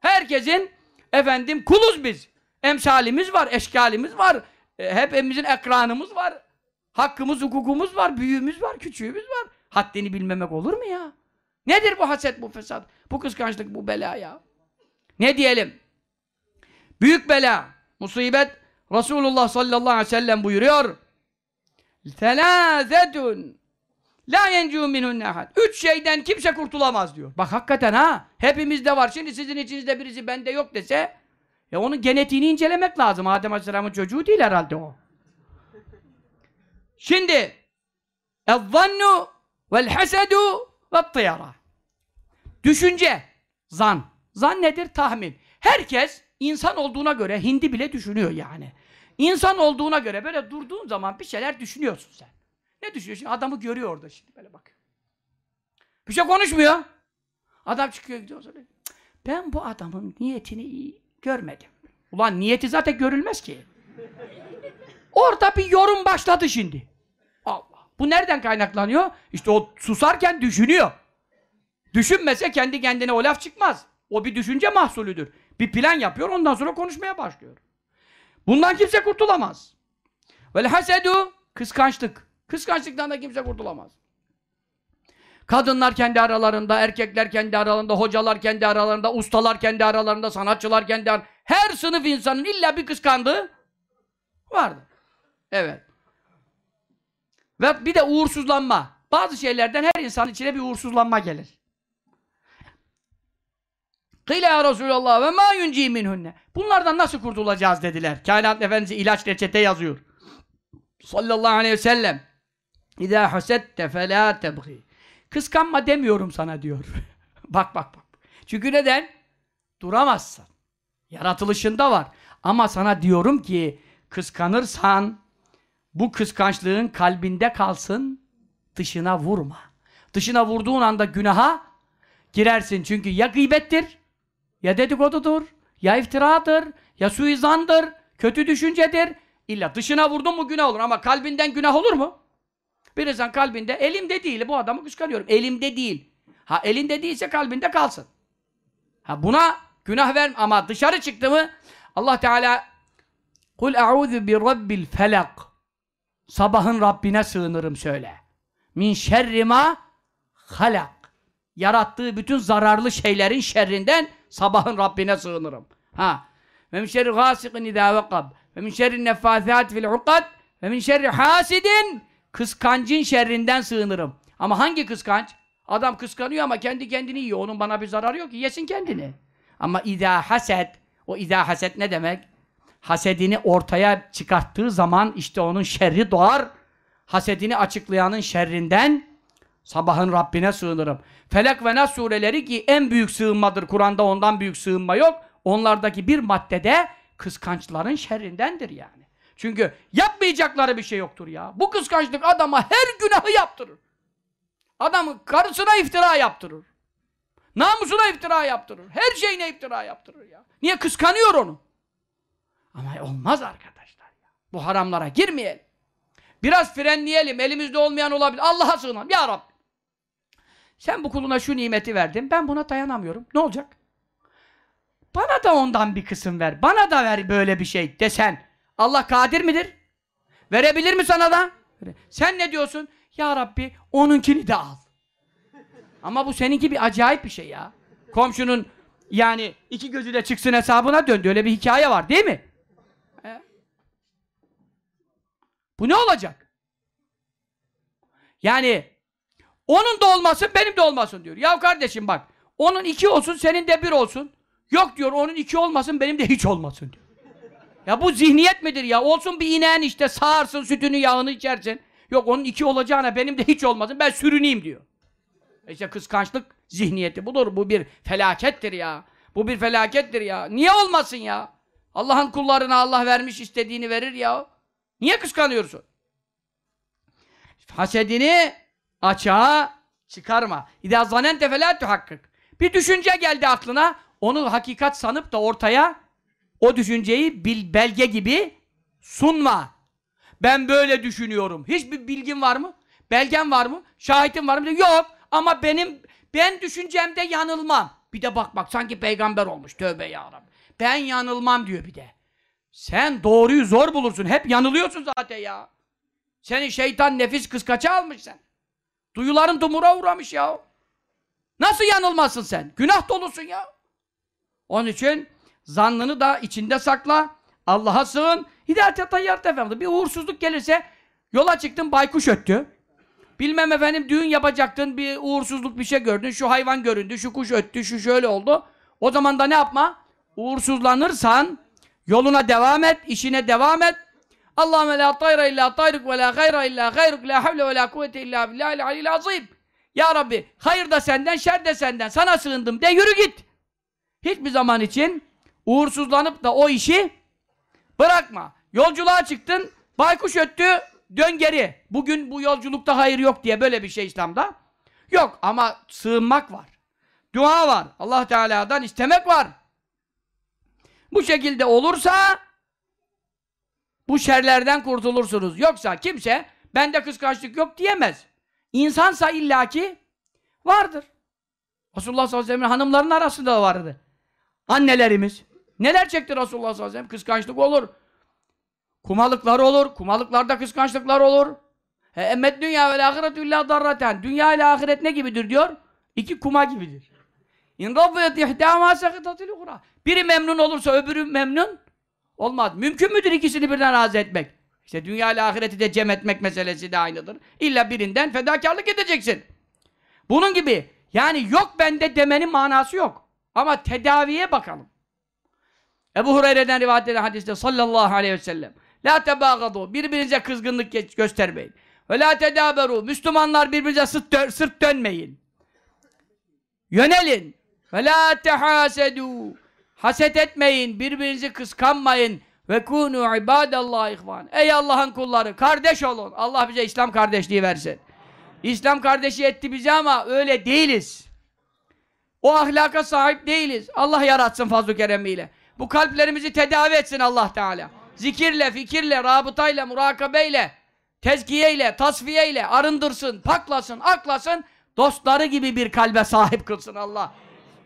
Herkesin efendim kuluz biz. Emsalimiz var, eşkalimiz var. E, hepimizin ekranımız var. Hakkımız, hukukumuz var, büyüğümüz var, küçüğümüz var. Haddini bilmemek olur mu ya? Nedir bu haset, bu fesat, bu kıskançlık, bu bela ya? Ne diyelim? Büyük bela, musibet, Resulullah sallallahu aleyhi ve sellem buyuruyor. Selâzetun la yencû minhunne ahad. Üç şeyden kimse kurtulamaz diyor. Bak hakikaten ha. Hepimizde var. Şimdi sizin içinizde birisi bende yok dese ya onun genetiğini incelemek lazım. Adem Aleyhisselam'ın çocuğu değil herhalde o. Şimdi اَظَّنُّ Vel hasedu ve. Düşünce, zan. Zan nedir? Tahmin. Herkes insan olduğuna göre, hindi bile düşünüyor yani. İnsan olduğuna göre böyle durduğun zaman bir şeyler düşünüyorsun sen. Ne düşünüyorsun? Adamı görüyor orada şimdi böyle bak. Bir şey konuşmuyor. Adam çıkıyor gidiyor. Sonra. Ben bu adamın niyetini iyi görmedim. Ulan niyeti zaten görülmez ki. Orada bir yorum başladı şimdi. Bu nereden kaynaklanıyor? İşte o susarken düşünüyor. Düşünmese kendi kendine o laf çıkmaz. O bir düşünce mahsulüdür. Bir plan yapıyor ondan sonra konuşmaya başlıyor. Bundan kimse kurtulamaz. Vel hasedu kıskançlık. Kıskançlıktan da kimse kurtulamaz. Kadınlar kendi aralarında, erkekler kendi aralarında, hocalar kendi aralarında, ustalar kendi aralarında, sanatçılar kendi aralarında. Her sınıf insanın illa bir kıskandığı vardır. Evet. Ve bir de uğursuzlanma. Bazı şeylerden her insanın içine bir uğursuzlanma gelir. Kıyle ya Resulallah ve ma yunci minhunne. Bunlardan nasıl kurtulacağız dediler. Kainat Efendisi ilaç reçete yazıyor. Sallallahu aleyhi ve sellem. İzâ hasette felâ tebgî. Kıskanma demiyorum sana diyor. bak bak bak. Çünkü neden? Duramazsın. Yaratılışında var. Ama sana diyorum ki kıskanırsan bu kıskançlığın kalbinde kalsın, dışına vurma. Dışına vurduğun anda günaha girersin. Çünkü ya gıybettir, ya dedikodudur, ya iftiradır, ya suizandır, kötü düşüncedir. İlla dışına vurdun mu günah olur ama kalbinden günah olur mu? Bir insan kalbinde, elimde değil bu adamı kıskanıyorum. Elimde değil. Ha elinde değilse kalbinde kalsın. Ha buna günah ver ama dışarı çıktı mı Allah Teala Kul e'udhu bi rabbil felak Sabahın Rabbine sığınırım söyle. Min şerri ma halak. Yarattığı bütün zararlı şeylerin şerrinden sabahın Rabbine sığınırım. Ha. Ve min şerri gasikin idâ vekab. Ve min şerri neffâthât fil ukad. Ve min şerri hasidin. Kıskancın şerrinden sığınırım. Ama hangi kıskanç? Adam kıskanıyor ama kendi kendini yiyor. Onun bana bir zararı yok ki. Yesin kendini. Ama idâ haset. O idâ haset ne demek? Hasedini ortaya çıkarttığı zaman işte onun şerri doğar. Hasedini açıklayanın şerrinden sabahın Rabbine sığınırım. Felak ve Nas sureleri ki en büyük sığınmadır. Kur'an'da ondan büyük sığınma yok. Onlardaki bir maddede kıskançların şerrindendir yani. Çünkü yapmayacakları bir şey yoktur ya. Bu kıskançlık adama her günahı yaptırır. Adamı karısına iftira yaptırır. Namusuna iftira yaptırır. Her şeyine iftira yaptırır ya. Niye kıskanıyor onu? Ama olmaz arkadaşlar ya. Bu haramlara girmeyelim. Biraz frenleyelim. Elimizde olmayan olabilir. Allah'a sığınalım. Ya Rabbi. Sen bu kuluna şu nimeti verdin. Ben buna dayanamıyorum. Ne olacak? Bana da ondan bir kısım ver. Bana da ver böyle bir şey desen. Allah kadir midir? Verebilir mi sana da? Sen ne diyorsun? Ya Rabbi onunkini de al. Ama bu seninki bir acayip bir şey ya. Komşunun yani iki gözü de çıksın hesabına döndü. Öyle bir hikaye var değil mi? He? Bu ne olacak? Yani onun da olmasın benim de olmasın diyor. Ya kardeşim bak onun iki olsun senin de bir olsun. Yok diyor onun iki olmasın benim de hiç olmasın diyor. Ya bu zihniyet midir ya? Olsun bir ineğin işte sağarsın sütünü yağını içersin. Yok onun iki olacağına benim de hiç olmasın ben sürüneyim diyor. İşte kıskançlık zihniyeti budur. Bu bir felakettir ya. Bu bir felakettir ya. Niye olmasın ya? Allah'ın kullarına Allah vermiş istediğini verir ya. Niye kıskanıyorsun? Hasedini açığa çıkarma. İdâ zanente felâ tuhakkık. Bir düşünce geldi aklına, onu hakikat sanıp da ortaya o düşünceyi bil, belge gibi sunma. Ben böyle düşünüyorum. Hiçbir bilgin var mı? Belgen var mı? Şahitin var mı? Yok. Ama benim ben düşüncemde yanılmam. Bir de bak bak sanki peygamber olmuş. Tövbe ya Rabbi. Ben yanılmam diyor bir de. Sen doğruyu zor bulursun. Hep yanılıyorsun zaten ya. Seni şeytan nefis kıskaça almış sen. Duyuların dumura uğramış ya. Nasıl yanılmazsın sen? Günah dolusun ya. Onun için zannını da içinde sakla. Allah'a sığın. Hidayete tayyart efendim. Bir uğursuzluk gelirse yola çıktın baykuş öttü. Bilmem efendim düğün yapacaktın bir uğursuzluk bir şey gördün. Şu hayvan göründü, şu kuş öttü, şu şöyle oldu. O zaman da ne yapma? Uğursuzlanırsan yoluna devam et, işine devam et. Allahümme la tayra illa tayruk ve la hayra illa hayruk la havle ve la kuvvete illa billahil aliyyil azim. Ya Rabbi hayır da senden, şer de senden. Sana sığındım de yürü git. Hiçbir zaman için uğursuzlanıp da o işi bırakma. Yolculuğa çıktın, baykuş öttü, dön geri. Bugün bu yolculukta hayır yok diye böyle bir şey İslam'da. Yok ama sığınmak var. Dua var. Allah Teala'dan istemek var. Bu şekilde olursa bu şerlerden kurtulursunuz. Yoksa kimse bende kıskançlık yok diyemez. İnsansa illaki vardır. Resulullah sallallahu aleyhi ve sellem hanımların arasında da vardı. Annelerimiz. Neler çekti Resulullah sallallahu aleyhi ve sellem? Kıskançlık olur. Kumalıklar olur. Kumalıklarda kıskançlıklar olur. Emmet dünya ve ahiretü illa darraten. Dünya ile ahiret ne gibidir diyor? İki kuma gibidir. İn rabbiyet ihdâmâ sekitatil uğra. Biri memnun olursa öbürü memnun olmaz. Mümkün müdür ikisini birden razı etmek? İşte dünya ile ahireti de cem etmek meselesi de aynıdır. İlla birinden fedakarlık edeceksin. Bunun gibi yani yok bende demenin manası yok. Ama tedaviye bakalım. Ebu Hureyre'den rivayet edilen hadiste sallallahu aleyhi ve sellem La tebâgadû birbirinize kızgınlık göstermeyin. Ve la tedâberû Müslümanlar birbirinize sırt, dö- sırt dönmeyin. Yönelin. Ve la tehâsedû Haset etmeyin, birbirinizi kıskanmayın. Ve kûnû ibâdallâh ihvân. Ey Allah'ın kulları, kardeş olun. Allah bize İslam kardeşliği versin. İslam kardeşi etti bizi ama öyle değiliz. O ahlaka sahip değiliz. Allah yaratsın fazl-ı keremiyle. Bu kalplerimizi tedavi etsin Allah Teala. Zikirle, fikirle, rabıtayla, murakabeyle, tezkiyeyle, tasfiyeyle arındırsın, paklasın, aklasın. Dostları gibi bir kalbe sahip kılsın Allah.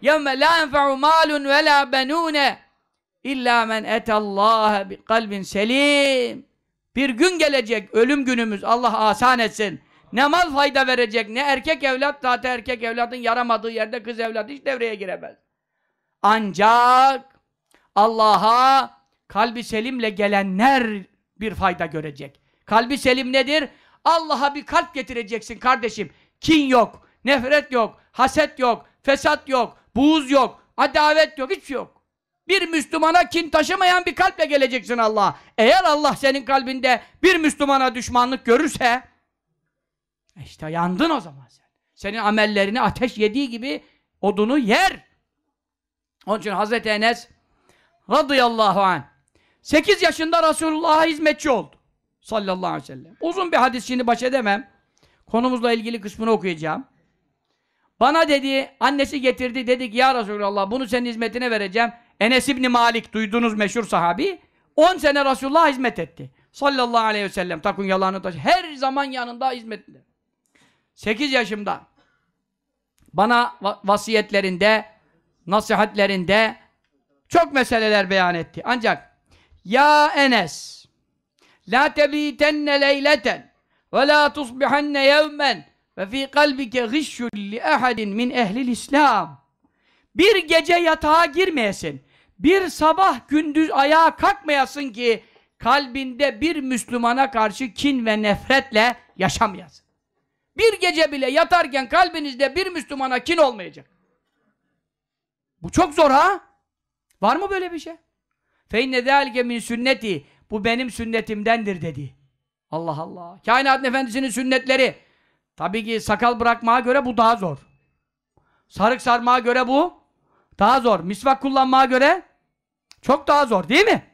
يَوْمَ لَا يَنْفَعُ مَالٌ وَلَا بَنُونَ İlla men etallaha bi kalbin selim. Bir gün gelecek, ölüm günümüz. Allah asan etsin. Ne mal fayda verecek, ne erkek evlat, zaten erkek evladın yaramadığı yerde kız evladı hiç devreye giremez. Ancak Allah'a kalbi selimle gelenler bir fayda görecek. Kalbi selim nedir? Allah'a bir kalp getireceksin kardeşim. Kin yok, nefret yok, haset yok, fesat yok, buğuz yok, adavet yok, hiç yok. Bir Müslümana kin taşımayan bir kalple geleceksin Allah'a. Eğer Allah senin kalbinde bir Müslümana düşmanlık görürse e işte yandın o zaman sen. Senin amellerini ateş yediği gibi odunu yer. Onun için Hazreti Enes radıyallahu anh 8 yaşında Resulullah'a hizmetçi oldu. Sallallahu aleyhi ve sellem. Uzun bir hadis şimdi baş edemem. Konumuzla ilgili kısmını okuyacağım. Bana dedi, annesi getirdi, dedi ki ya Resulallah bunu senin hizmetine vereceğim. Enes İbni Malik, duyduğunuz meşhur sahabi, 10 sene Resulullah'a hizmet etti. Sallallahu aleyhi ve sellem, takun yalanı taşı. Her zaman yanında hizmetinde. 8 yaşımda bana va vasiyetlerinde, nasihatlerinde çok meseleler beyan etti. Ancak ya Enes la tebitenne leyleten ve la tusbihenne yevmen ve fi kalbike gışşun li ehadin min ehlil İslam. Bir gece yatağa girmeyesin. Bir sabah gündüz ayağa kalkmayasın ki kalbinde bir Müslümana karşı kin ve nefretle yaşamayasın. Bir gece bile yatarken kalbinizde bir Müslümana kin olmayacak. Bu çok zor ha? Var mı böyle bir şey? فَاِنَّ ذَٰلِكَ min sünneti Bu benim sünnetimdendir dedi. Allah Allah. Kainatın efendisinin sünnetleri. Tabii ki sakal bırakmaya göre bu daha zor. Sarık sarmaya göre bu daha zor. Misvak kullanmaya göre çok daha zor değil mi?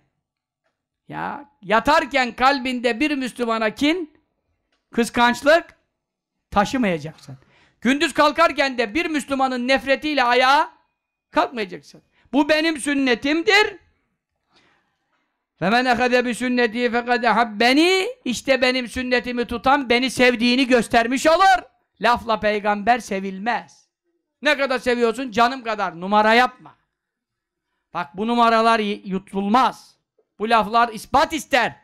Ya yatarken kalbinde bir Müslümana kin, kıskançlık taşımayacaksın. Gündüz kalkarken de bir Müslümanın nefretiyle ayağa kalkmayacaksın. Bu benim sünnetimdir. Femen ehade bi sünneti fekad habbeni işte benim sünnetimi tutan beni sevdiğini göstermiş olur. Lafla peygamber sevilmez. Ne kadar seviyorsun? Canım kadar. Numara yapma. Bak bu numaralar yutulmaz. Bu laflar ispat ister.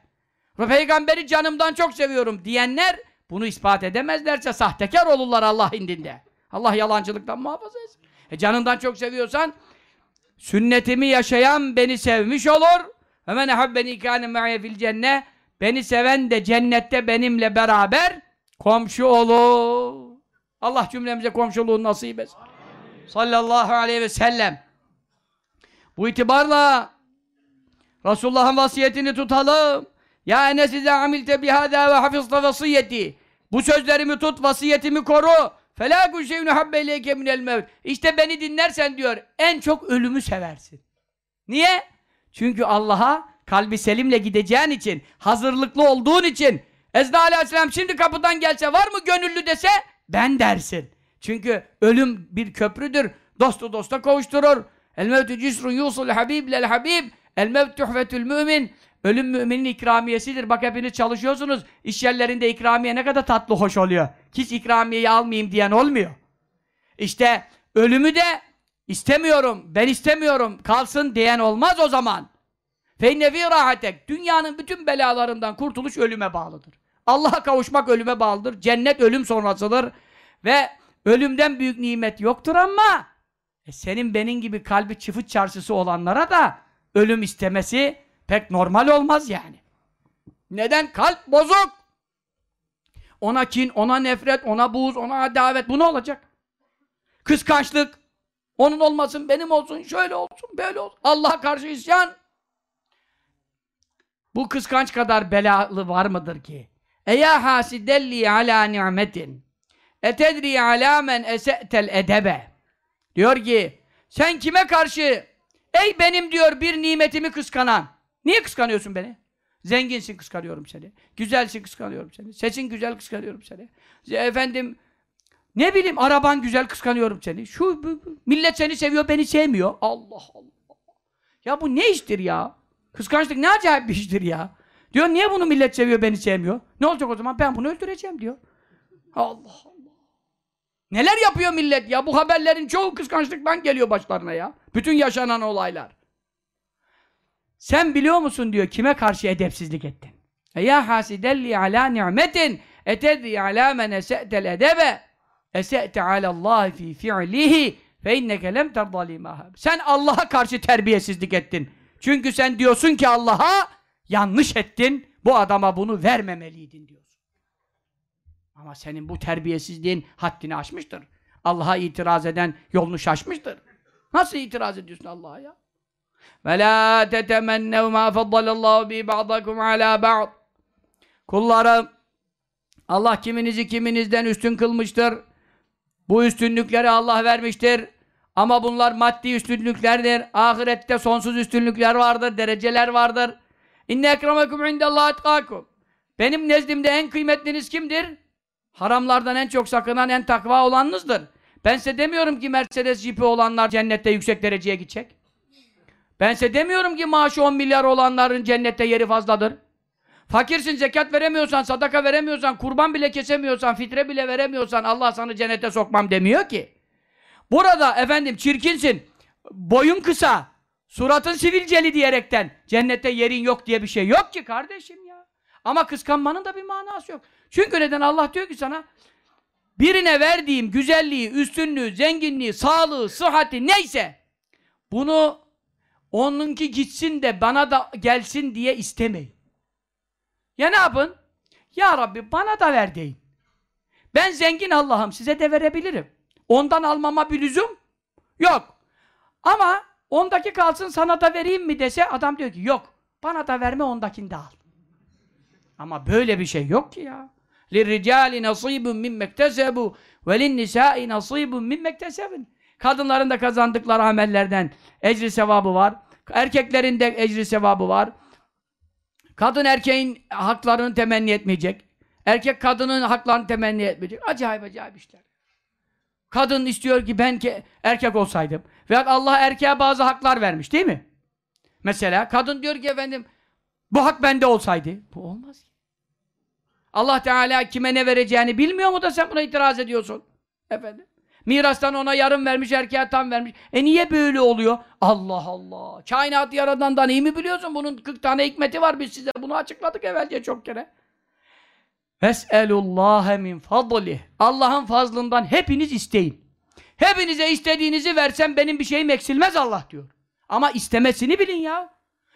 Ve peygamberi canımdan çok seviyorum diyenler bunu ispat edemezlerse sahtekar olurlar Allah indinde. Allah yalancılıktan muhafaza etsin. E canından çok seviyorsan sünnetimi yaşayan beni sevmiş olur. Ve men ehabbeni kâne me'ye fil cenne beni seven de cennette benimle beraber komşu olur. Allah cümlemize komşuluğunu nasip etsin. Sallallahu aleyhi ve sellem. Bu itibarla Resulullah'ın vasiyetini tutalım. Ya Enes izâ amilte bihâdâ ve hafizte vasiyeti. Bu sözlerimi tut, vasiyetimi koru. Felâ kun şeyün habbe ileyke minel mevt. İşte beni dinlersen diyor, en çok ölümü seversin. Niye? Çünkü Allah'a kalbi selimle gideceğin için, hazırlıklı olduğun için, Ezra aleyhisselam şimdi kapıdan gelse var mı gönüllü dese, ben dersin. Çünkü ölüm bir köprüdür, dostu dosta kavuşturur. El mevtü cisrun yusul habib lel habib, el mevt tuhfetül mümin. Ölüm müminin ikramiyesidir. Bak hepiniz çalışıyorsunuz. İş yerlerinde ikramiye ne kadar tatlı, hoş oluyor. Hiç ikramiyeyi almayayım diyen olmuyor. İşte ölümü de istemiyorum, ben istemiyorum, kalsın diyen olmaz o zaman. Feynevi rahatek. Dünyanın bütün belalarından kurtuluş ölüme bağlıdır. Allah'a kavuşmak ölüme bağlıdır. Cennet ölüm sonrasıdır. Ve ölümden büyük nimet yoktur ama e senin benim gibi kalbi çıfıt çarşısı olanlara da ölüm istemesi pek normal olmaz yani. Neden? Kalp bozuk. Ona kin, ona nefret, ona buğz, ona adavet. Bu ne olacak? Kıskançlık. Onun olmasın, benim olsun, şöyle olsun, böyle olsun. Allah'a karşı isyan. Bu kıskanç kadar belalı var mıdır ki? Eya hasidelli ala ni'metin. Etedri ala men ese'tel edebe. Diyor ki, sen kime karşı, ey benim diyor bir nimetimi kıskanan. Niye kıskanıyorsun beni? Zenginsin kıskanıyorum seni. Güzelsin kıskanıyorum seni. Sesin güzel kıskanıyorum seni. Efendim, ne bileyim araban güzel kıskanıyorum seni. Şu bu, bu. millet seni seviyor, beni sevmiyor. Allah Allah. Ya bu ne iştir ya? Kıskançlık ne acayip bir iştir ya. Diyor niye bunu millet seviyor, beni sevmiyor? Ne olacak o zaman? Ben bunu öldüreceğim diyor. Allah Allah. Neler yapıyor millet ya? Bu haberlerin çoğu kıskançlıktan geliyor başlarına ya. Bütün yaşanan olaylar. Sen biliyor musun diyor kime karşı edepsizlik ettin? E ya hasidelli ala ni'metin etedri ala men ese'tel edebe Ese'te alallahi fi fi'lihi fe inneke lem terdalima Sen Allah'a karşı terbiyesizlik ettin. Çünkü sen diyorsun ki Allah'a yanlış ettin. Bu adama bunu vermemeliydin diyorsun. Ama senin bu terbiyesizliğin haddini aşmıştır. Allah'a itiraz eden yolunu şaşmıştır. Nasıl itiraz ediyorsun Allah'a ya? Ve la tetemennev ma faddalallahu bi ba'dakum ala ba'd. Kullarım Allah kiminizi kiminizden üstün kılmıştır. Bu üstünlükleri Allah vermiştir. Ama bunlar maddi üstünlüklerdir. Ahirette sonsuz üstünlükler vardır, dereceler vardır. İnne ekremekum indallahi etkakum. Benim nezdimde en kıymetliniz kimdir? Haramlardan en çok sakınan, en takva olanınızdır. Ben size demiyorum ki Mercedes jipi olanlar cennette yüksek dereceye gidecek. Ben size demiyorum ki maaşı 10 milyar olanların cennette yeri fazladır. Fakirsin, zekat veremiyorsan, sadaka veremiyorsan, kurban bile kesemiyorsan, fitre bile veremiyorsan Allah sana cennete sokmam demiyor ki. Burada efendim çirkinsin, boyun kısa, suratın sivilceli diyerekten cennette yerin yok diye bir şey yok ki kardeşim ya. Ama kıskanmanın da bir manası yok. Çünkü neden Allah diyor ki sana birine verdiğim güzelliği, üstünlüğü, zenginliği, sağlığı, sıhhati neyse bunu onunki gitsin de bana da gelsin diye istemeyin. Ya ne yapın? Ya Rabbi bana da ver deyin. Ben zengin Allah'ım size de verebilirim. Ondan almama bir lüzum yok. Ama ondaki kalsın sana da vereyim mi dese adam diyor ki yok. Bana da verme ondakini de al. Ama böyle bir şey yok ki ya. لِلْرِجَالِ نَصِيبٌ مِنْ مَكْتَسَبُوا وَلِلْنِسَاءِ نَصِيبٌ مِنْ مَكْتَسَبٍ Kadınların da kazandıkları amellerden ecri sevabı var. Erkeklerin de ecri sevabı var. Kadın erkeğin haklarını temenni etmeyecek. Erkek kadının haklarını temenni etmeyecek. Acayip acayip işler. Kadın istiyor ki ben ki erkek olsaydım. Veya Allah erkeğe bazı haklar vermiş değil mi? Mesela kadın diyor ki efendim bu hak bende olsaydı. Bu olmaz ki. Allah Teala kime ne vereceğini bilmiyor mu da sen buna itiraz ediyorsun? Efendim. Mirastan ona yarım vermiş, erkeğe tam vermiş. E niye böyle oluyor? Allah Allah. Kainatı yaradandan iyi mi biliyorsun? Bunun 40 tane hikmeti var. Biz size bunu açıkladık evvelce çok kere. Ves'elullâhe min fadlih. Allah'ın fazlından hepiniz isteyin. Hepinize istediğinizi versem benim bir şeyim eksilmez Allah diyor. Ama istemesini bilin ya.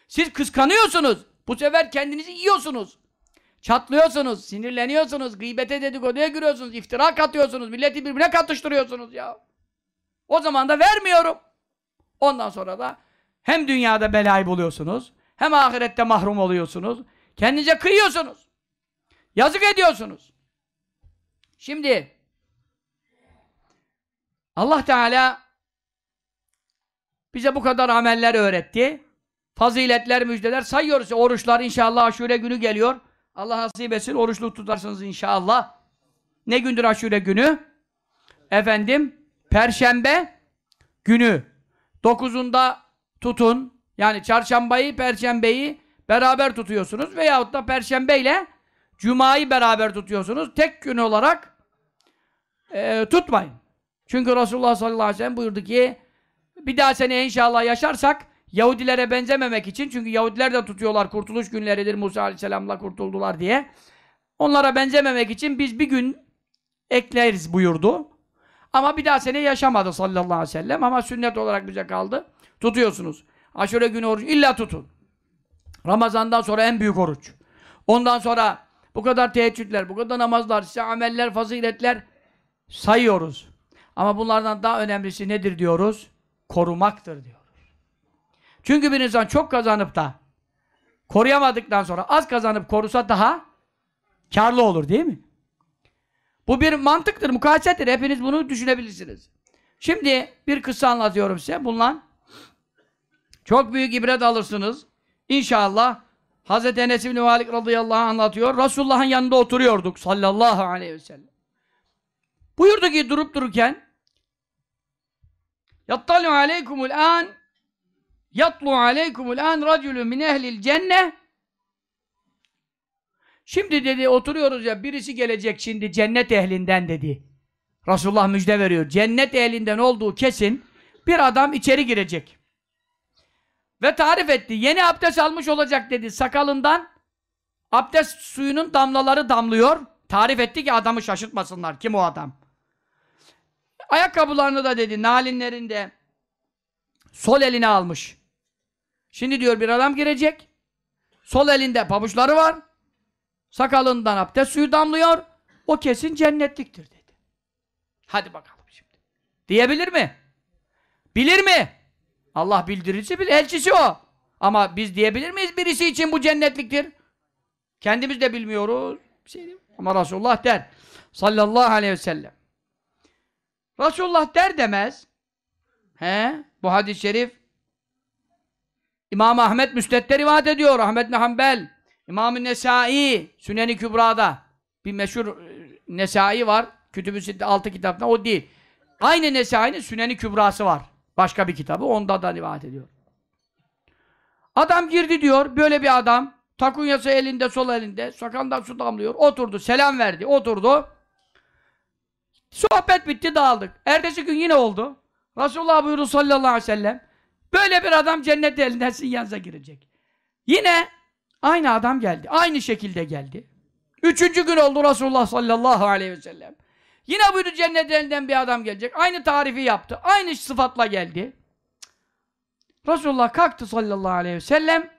Siz kıskanıyorsunuz. Bu sefer kendinizi yiyorsunuz. Çatlıyorsunuz, sinirleniyorsunuz, gıybete dedikoduya giriyorsunuz, iftira katıyorsunuz, milleti birbirine katıştırıyorsunuz ya. O zaman da vermiyorum. Ondan sonra da hem dünyada belayı buluyorsunuz, hem ahirette mahrum oluyorsunuz. Kendinize kıyıyorsunuz. Yazık ediyorsunuz. Şimdi Allah Teala bize bu kadar ameller öğretti. Faziletler, müjdeler sayıyoruz. Oruçlar inşallah aşure günü geliyor. Allah nasip etsin. Oruçlu tutarsınız inşallah. Ne gündür aşure günü? Efendim, Perşembe günü. Dokuzunda tutun. Yani çarşambayı, perşembeyi beraber tutuyorsunuz. Veyahut da perşembe ile cumayı beraber tutuyorsunuz. Tek gün olarak e, tutmayın. Çünkü Resulullah sallallahu aleyhi ve sellem buyurdu ki bir daha sene inşallah yaşarsak Yahudilere benzememek için çünkü Yahudiler de tutuyorlar kurtuluş günleridir Musa aleyhisselamla kurtuldular diye. Onlara benzememek için biz bir gün ekleriz buyurdu. Ama bir daha sene yaşamadı sallallahu aleyhi ve sellem ama sünnet olarak bize kaldı. Tutuyorsunuz. Aşure günü oruç illa tutun. Ramazandan sonra en büyük oruç. Ondan sonra bu kadar teheccüdler, bu kadar namazlar, size ameller, faziletler sayıyoruz. Ama bunlardan daha önemlisi nedir diyoruz? Korumaktır diyoruz. Çünkü bir insan çok kazanıp da koruyamadıktan sonra az kazanıp korusa daha karlı olur değil mi? Bu bir mantıktır, mukayesettir. Hepiniz bunu düşünebilirsiniz. Şimdi bir kıssa anlatıyorum size. Bundan çok büyük ibret alırsınız. İnşallah Hz. Enes İbni Malik radıyallahu anlatıyor. Resulullah'ın yanında oturuyorduk sallallahu aleyhi ve sellem. Buyurdu ki durup dururken Yattalu aleykumul an Yatlu aleykumul an raculun min ehlil cenne Şimdi dedi oturuyoruz ya birisi gelecek şimdi cennet ehlinden dedi. Resulullah müjde veriyor. Cennet ehlinden olduğu kesin bir adam içeri girecek. Ve tarif etti. Yeni abdest almış olacak dedi. Sakalından abdest suyunun damlaları damlıyor. Tarif etti ki adamı şaşırtmasınlar. Kim o adam? Ayakkabılarını da dedi nalinlerinde sol eline almış. Şimdi diyor bir adam girecek. Sol elinde pabuçları var. Sakalından abdest suyu damlıyor. O kesin cennetliktir dedi. Hadi bakalım şimdi. Diyebilir mi? Bilir mi? Allah bildirirse bil, elçisi o. Ama biz diyebilir miyiz birisi için bu cennetliktir? Kendimiz de bilmiyoruz. Bir şey değil. Ama Resulullah der. Sallallahu aleyhi ve sellem. Resulullah der demez. He? Bu hadis-i şerif İmam Ahmet Müsned'de rivayet ediyor. Ahmet Hanbel. İmam-ı Nesai Süneni Kübra'da bir meşhur e, Nesai var. Kütüb-ü Sitte 6 kitapta o değil. Aynı Nesai'nin Süneni Kübra'sı var. Başka bir kitabı. Onda da rivayet ediyor. Adam girdi diyor. Böyle bir adam. Takunyası elinde, sol elinde. Sakalından su damlıyor. Oturdu. Selam verdi. Oturdu. Sohbet bitti. Dağıldık. Ertesi gün yine oldu. Resulullah buyurdu sallallahu aleyhi ve sellem. Böyle bir adam cennet elinden sizin yanınıza girecek. Yine aynı adam geldi. Aynı şekilde geldi. Üçüncü gün oldu Resulullah sallallahu aleyhi ve sellem. Yine buyurdu cennet elinden bir adam gelecek. Aynı tarifi yaptı. Aynı sıfatla geldi. Resulullah kalktı sallallahu aleyhi ve sellem.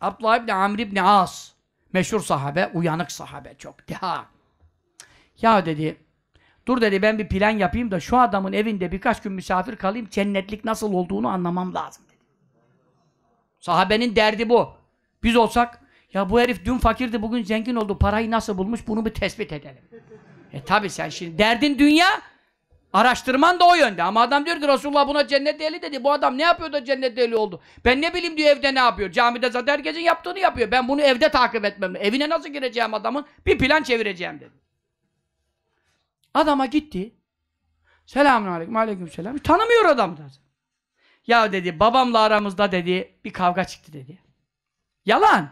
Abdullah ibn Amr ibn As. Meşhur sahabe, uyanık sahabe çok. Deha. Ya dedi, dur dedi ben bir plan yapayım da şu adamın evinde birkaç gün misafir kalayım, cennetlik nasıl olduğunu anlamam lazım dedi. Sahabenin derdi bu. Biz olsak, ya bu herif dün fakirdi, bugün zengin oldu, parayı nasıl bulmuş bunu bir tespit edelim. E tabi sen şimdi derdin dünya, araştırman da o yönde. Ama adam diyor ki Resulullah buna cennet ehli dedi. Bu adam ne yapıyor da cennet ehli oldu? Ben ne bileyim diyor evde ne yapıyor? Camide zaten herkesin yaptığını yapıyor. Ben bunu evde takip etmem. Evine nasıl gireceğim adamın? Bir plan çevireceğim dedi. Adama gitti. Selamun aleyküm, aleyküm selam. Tanımıyor adam da. Ya dedi babamla aramızda dedi bir kavga çıktı dedi. Yalan.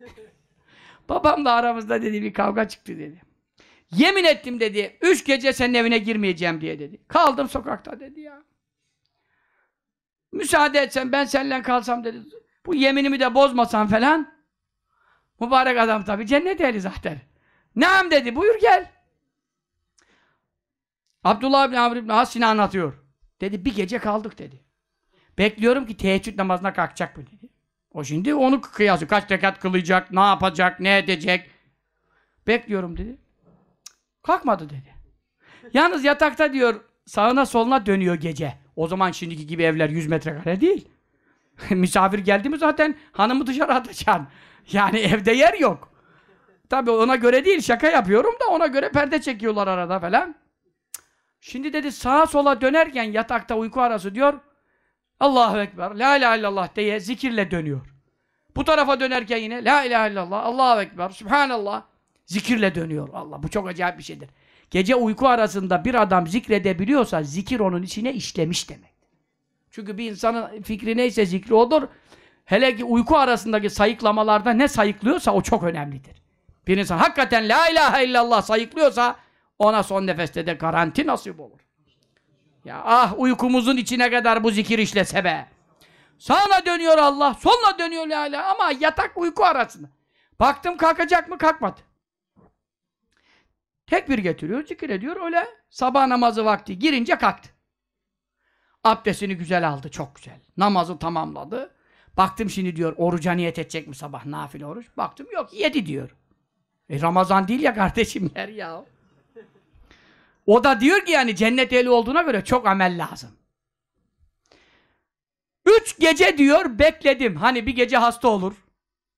babamla aramızda dedi bir kavga çıktı dedi. Yemin ettim dedi. Üç gece senin evine girmeyeceğim diye dedi. Kaldım sokakta dedi ya. Müsaade etsen ben seninle kalsam dedi. Bu yeminimi de bozmasan falan. Mübarek adam tabi cennet ehli zaten. Naam dedi buyur gel. Abdullah bin Amr bin As anlatıyor. Dedi bir gece kaldık dedi. Bekliyorum ki teheccüd namazına kalkacak mı dedi. O şimdi onu kıyası. Kaç rekat kılacak, ne yapacak, ne edecek. Bekliyorum dedi. Kalkmadı dedi. Yalnız yatakta diyor sağına soluna dönüyor gece. O zaman şimdiki gibi evler 100 metrekare değil. Misafir geldi mi zaten hanımı dışarı atacaksın. Yani evde yer yok. Tabii ona göre değil şaka yapıyorum da ona göre perde çekiyorlar arada falan. Şimdi dedi sağa sola dönerken yatakta uyku arası diyor. Allahu Ekber, La ilahe illallah diye zikirle dönüyor. Bu tarafa dönerken yine La ilahe illallah, Allahu Ekber, Subhanallah zikirle dönüyor. Allah bu çok acayip bir şeydir. Gece uyku arasında bir adam zikredebiliyorsa zikir onun içine işlemiş demek. Çünkü bir insanın fikri neyse zikri odur. Hele ki uyku arasındaki sayıklamalarda ne sayıklıyorsa o çok önemlidir. Bir insan hakikaten la ilahe illallah sayıklıyorsa ona son nefeste de garanti nasip olur. Ya ah uykumuzun içine kadar bu zikir işlese be. Sağına dönüyor Allah, soluna dönüyor la ilahe ama yatak uyku arasında. Baktım kalkacak mı? Kalkmadı. Tekbir getiriyor, zikir ediyor öyle. Sabah namazı vakti girince kalktı. Abdestini güzel aldı, çok güzel. Namazı tamamladı. Baktım şimdi diyor, oruca niyet edecek mi sabah nafile oruç? Baktım yok, yedi diyor. E Ramazan değil ya kardeşimler ya. O da diyor ki yani cennet ehli olduğuna göre çok amel lazım. Üç gece diyor bekledim. Hani bir gece hasta olur.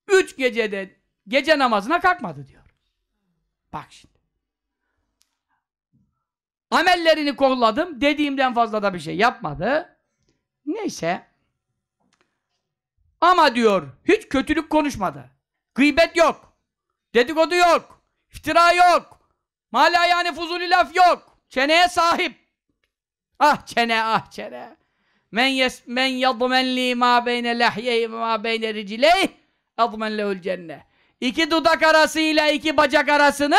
Üç gecede gece namazına kalkmadı diyor. Bak şimdi. Amellerini kolladım. Dediğimden fazla da bir şey yapmadı. Neyse. Ama diyor hiç kötülük konuşmadı. Gıybet yok. Dedikodu yok. iftira yok. Mala yani fuzuli laf yok. Çeneye sahip. Ah çene ah çene. Men yes men yadmen li ma beyne lahyeyi ma beyne ricileyh admen lehul cennet. İki dudak arasıyla iki bacak arasını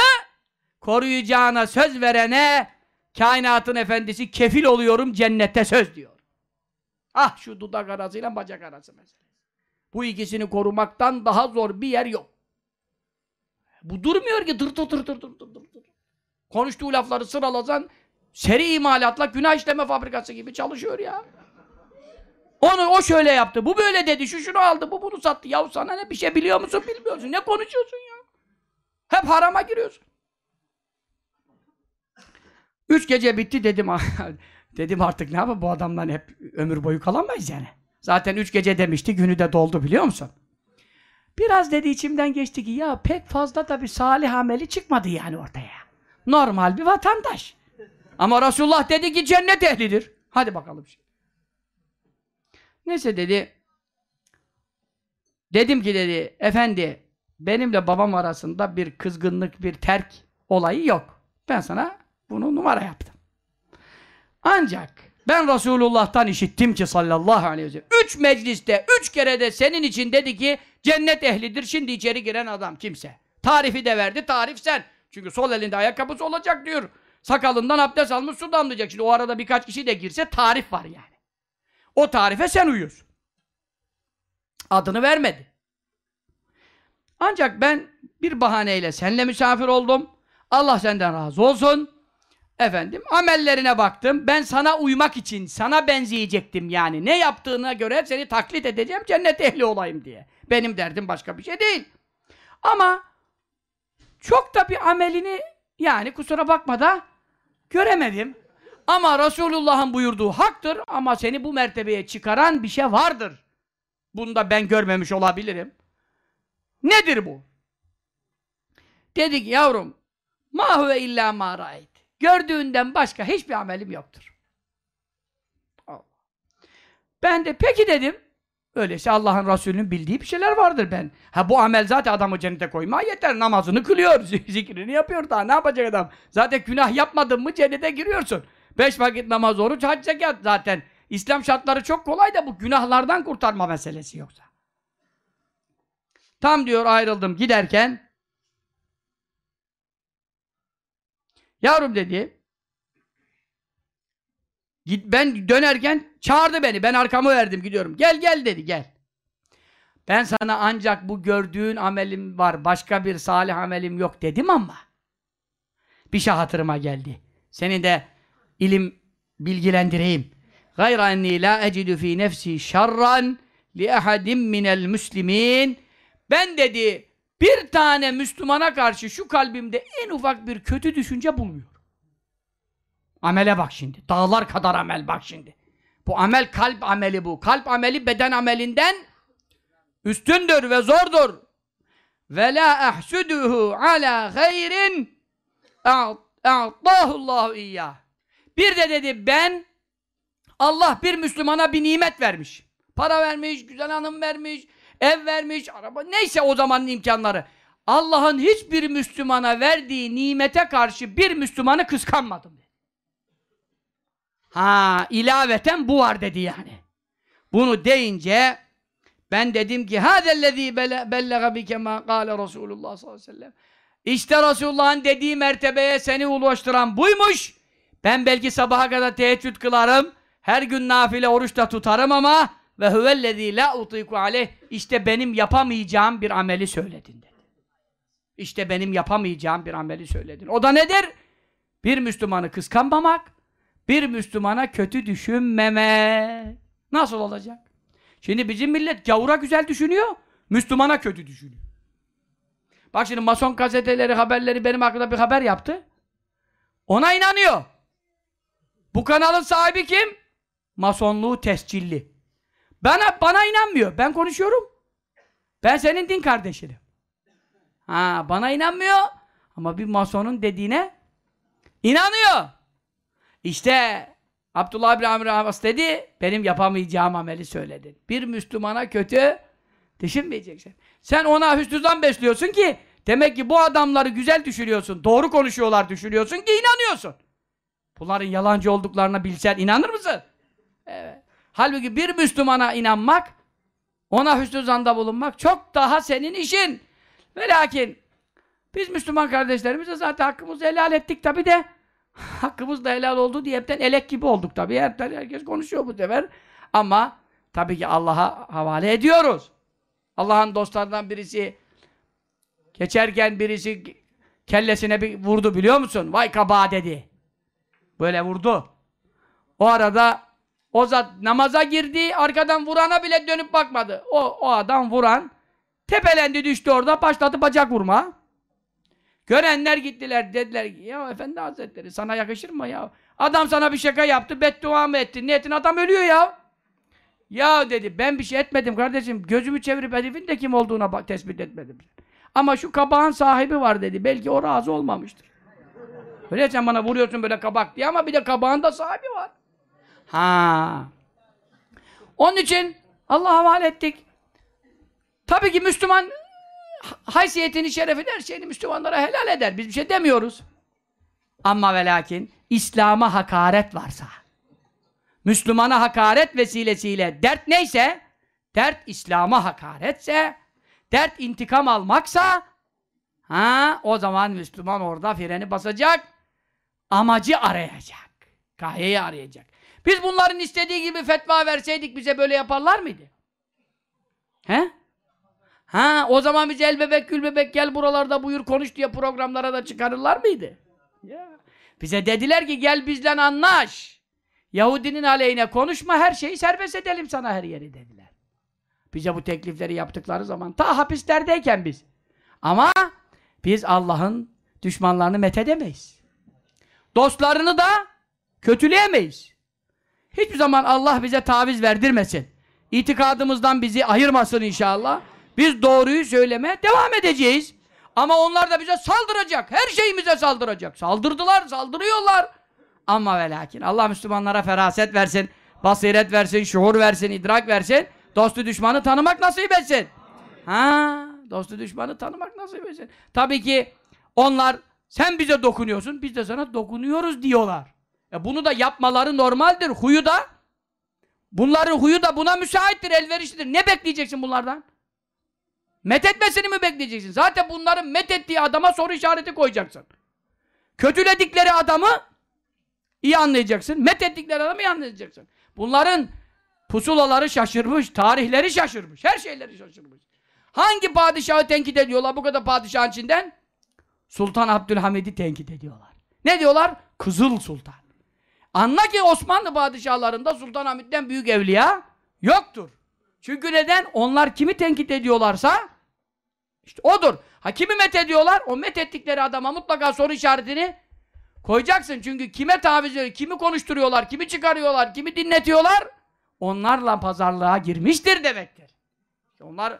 koruyacağına söz verene kainatın efendisi kefil oluyorum cennette söz diyor. Ah şu dudak arasıyla bacak arası mesela. Bu ikisini korumaktan daha zor bir yer yok. Bu durmuyor ki dır dır dır dır dır dır. Konuştuğu lafları sıralasan seri imalatla günah işleme fabrikası gibi çalışıyor ya. Onu o şöyle yaptı, bu böyle dedi, şu şunu aldı, bu bunu sattı. Yahu sana ne bir şey biliyor musun, bilmiyorsun. Ne konuşuyorsun ya? Hep harama giriyorsun. Üç gece bitti dedim. dedim artık ne yapalım bu adamdan hep ömür boyu kalamayız yani. Zaten üç gece demişti, günü de doldu biliyor musun? Biraz dedi içimden geçti ki ya pek fazla da bir salih ameli çıkmadı yani ortaya. Normal bir vatandaş. Ama Resulullah dedi ki cennet ehlidir. Hadi bakalım şimdi. Neyse dedi. Dedim ki dedi, efendi benimle babam arasında bir kızgınlık, bir terk olayı yok. Ben sana bunu numara yaptım. Ancak ben Resulullah'tan işittim ki sallallahu aleyhi ve sellem. Üç mecliste, üç kere de senin için dedi ki cennet ehlidir şimdi içeri giren adam kimse. Tarifi de verdi, tarif sen. Çünkü sol elinde ayakkabısı olacak diyor. Sakalından abdest almış su damlayacak. Şimdi o arada birkaç kişi de girse tarif var yani. O tarife sen uyuyorsun. Adını vermedi. Ancak ben bir bahaneyle seninle misafir oldum. Allah senden razı olsun. Efendim amellerine baktım. Ben sana uymak için sana benzeyecektim yani. Ne yaptığına göre seni taklit edeceğim cennet ehli olayım diye. Benim derdim başka bir şey değil. Ama çok da bir amelini yani kusura bakma da göremedim. Ama Resulullah'ın buyurduğu haktır ama seni bu mertebeye çıkaran bir şey vardır. Bunu da ben görmemiş olabilirim. Nedir bu? Dedik yavrum ma huve illa ma ra'ayt. Gördüğünden başka hiçbir amelim yoktur. Ben de peki dedim. Öyleyse Allah'ın Resulü'nün bildiği bir şeyler vardır ben. Ha bu amel zaten adamı cennete koyma yeter. Namazını kılıyor, zikrini yapıyor daha ne yapacak adam? Zaten günah yapmadın mı cennete giriyorsun. Beş vakit namaz, oruç, hac, zekat zaten. İslam şartları çok kolay da bu günahlardan kurtarma meselesi yoksa. Tam diyor ayrıldım giderken Yavrum dedi git ben dönerken çağırdı beni. Ben arkamı verdim gidiyorum. Gel gel dedi gel. Ben sana ancak bu gördüğün amelim var. Başka bir salih amelim yok dedim ama bir şey hatırıma geldi. Senin de ilim bilgilendireyim. Gayra enni la ecidu fi nefsi şerran li ahadin minel müslimin. Ben dedi bir tane Müslümana karşı şu kalbimde en ufak bir kötü düşünce bulmuyorum. Amele bak şimdi. Dağlar kadar amel bak şimdi. Bu amel kalp ameli bu. Kalp ameli beden amelinden üstündür ve zordur. Ve la ahsuduhu ala hayrin a'tahullahu iyyah. Bir de dedi ben Allah bir Müslümana bir nimet vermiş. Para vermiş, güzel hanım vermiş, ev vermiş, araba neyse o zamanın imkanları. Allah'ın hiçbir Müslümana verdiği nimete karşı bir Müslümanı kıskanmadım. Ha, ilaveten bu var dedi yani. Bunu deyince ben dedim ki hâzellezî bellega bike mâ kâle Resulullah sallallahu aleyhi ve sellem. İşte Resulullah'ın dediği mertebeye seni ulaştıran buymuş. Ben belki sabaha kadar teheccüd kılarım. Her gün nafile oruç da tutarım ama ve huvellezî la utiku aleyh işte benim yapamayacağım bir ameli söyledin dedi. İşte benim yapamayacağım bir ameli söyledin. O da nedir? Bir Müslümanı kıskanmamak, bir Müslümana kötü düşünmeme. Nasıl olacak? Şimdi bizim millet gavura güzel düşünüyor, Müslümana kötü düşünüyor. Bak şimdi mason gazeteleri, haberleri benim hakkında bir haber yaptı. Ona inanıyor. Bu kanalın sahibi kim? Masonluğu tescilli. Bana, bana inanmıyor. Ben konuşuyorum. Ben senin din kardeşinim. Ha, bana inanmıyor. Ama bir masonun dediğine inanıyor. İşte Abdullah bin Amr Abbas dedi, benim yapamayacağım ameli söyledin. Bir Müslümana kötü düşünmeyeceksin. Sen ona hüsnüzan besliyorsun ki, demek ki bu adamları güzel düşünüyorsun, doğru konuşuyorlar düşünüyorsun ki inanıyorsun. Bunların yalancı olduklarına bilsen inanır mısın? Evet. Halbuki bir Müslümana inanmak, ona hüsnü zanda bulunmak çok daha senin işin. Ve lakin biz Müslüman kardeşlerimize zaten hakkımızı helal ettik tabi de hakkımız da helal oldu diye hepten elek gibi olduk tabi. Hepten herkes konuşuyor bu sefer. Ama tabii ki Allah'a havale ediyoruz. Allah'ın dostlarından birisi geçerken birisi kellesine bir vurdu biliyor musun? Vay kaba dedi. Böyle vurdu. O arada o zat namaza girdi, arkadan vurana bile dönüp bakmadı. O, o adam vuran tepelendi düştü orada, başladı bacak vurma. Görenler gittiler, dediler ki ya efendi hazretleri sana yakışır mı ya? Adam sana bir şaka yaptı, beddua mı etti? Niyetin adam ölüyor ya. Ya dedi ben bir şey etmedim kardeşim. Gözümü çevirip herifin de kim olduğuna bak, tespit etmedim. Ama şu kabağın sahibi var dedi. Belki o razı olmamıştır. Öyle bana vuruyorsun böyle kabak diye ama bir de kabağın da sahibi var. Ha. Onun için Allah'a havale ettik. Tabii ki Müslüman haysiyetini, şerefini, her şeyini Müslümanlara helal eder. Biz bir şey demiyoruz. Ama ve lakin İslam'a hakaret varsa, Müslümana hakaret vesilesiyle dert neyse, dert İslam'a hakaretse, dert intikam almaksa, ha o zaman Müslüman orada freni basacak, amacı arayacak, gayeyi arayacak. Biz bunların istediği gibi fetva verseydik bize böyle yaparlar mıydı? He? Ha, o zaman bize el bebek gül bebek gel buralarda buyur konuş diye programlara da çıkarırlar mıydı? Ya. Bize dediler ki gel bizden anlaş. Yahudinin aleyhine konuşma her şeyi serbest edelim sana her yeri dediler. Bize bu teklifleri yaptıkları zaman ta hapislerdeyken biz. Ama biz Allah'ın düşmanlarını methedemeyiz. Dostlarını da kötüleyemeyiz. Hiçbir zaman Allah bize taviz verdirmesin. İtikadımızdan bizi ayırmasın inşallah. Biz doğruyu söylemeye devam edeceğiz. Ama onlar da bize saldıracak. Her şeyimize saldıracak. Saldırdılar, saldırıyorlar. Ama ve lakin Allah Müslümanlara feraset versin, basiret versin, şuur versin, idrak versin. Dostu düşmanı tanımak nasip etsin. Ha, dostu düşmanı tanımak nasip etsin. Tabii ki onlar sen bize dokunuyorsun, biz de sana dokunuyoruz diyorlar. E bunu da yapmaları normaldir. Huyu da bunların huyu da buna müsaittir, elverişlidir. Ne bekleyeceksin bunlardan? Methetmesini mi bekleyeceksin? Zaten bunların methettiği adama soru işareti koyacaksın. Kötüledikleri adamı iyi anlayacaksın. Methettikleri adamı iyi anlayacaksın. Bunların pusulaları şaşırmış, tarihleri şaşırmış, her şeyleri şaşırmış. Hangi padişahı tenkit ediyorlar bu kadar padişahın içinden? Sultan Abdülhamid'i tenkit ediyorlar. Ne diyorlar? Kızıl Sultan. Anla ki Osmanlı padişahlarında Sultanahmet'ten büyük evliya yoktur. Çünkü neden? Onlar kimi tenkit ediyorlarsa işte odur. Ha kimi met ediyorlar? O met ettikleri adama mutlaka soru işaretini koyacaksın. Çünkü kime taviz veriyor, kimi konuşturuyorlar, kimi çıkarıyorlar, kimi dinletiyorlar? Onlarla pazarlığa girmiştir demektir. Onlar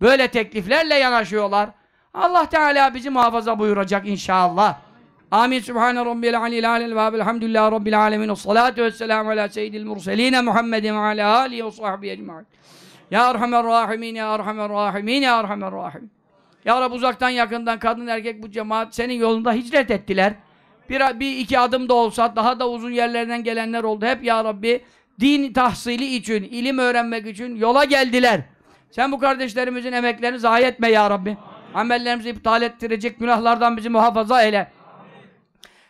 böyle tekliflerle yanaşıyorlar. Allah Teala bizi muhafaza buyuracak inşallah. Amin. Sübhane Rabbil alil alel ve elhamdülillahi Rabbil alemin. Salatu vesselamu ala seyyidil murseline Muhammedin ve ala alihi ve sahbihi ecma'in. Ya Erhamer Rahimin, Ya Erhamer Rahimin, Ya Erhamer Rahimin. Ya Rabbi uzaktan yakından kadın erkek bu cemaat senin yolunda hicret ettiler. Bir, bir iki adım da olsa daha da uzun yerlerden gelenler oldu. Hep Ya Rabbi din tahsili için, ilim öğrenmek için yola geldiler. Sen bu kardeşlerimizin emeklerini zayi etme Ya Rabbi. Amellerimizi iptal ettirecek günahlardan bizi muhafaza eyle.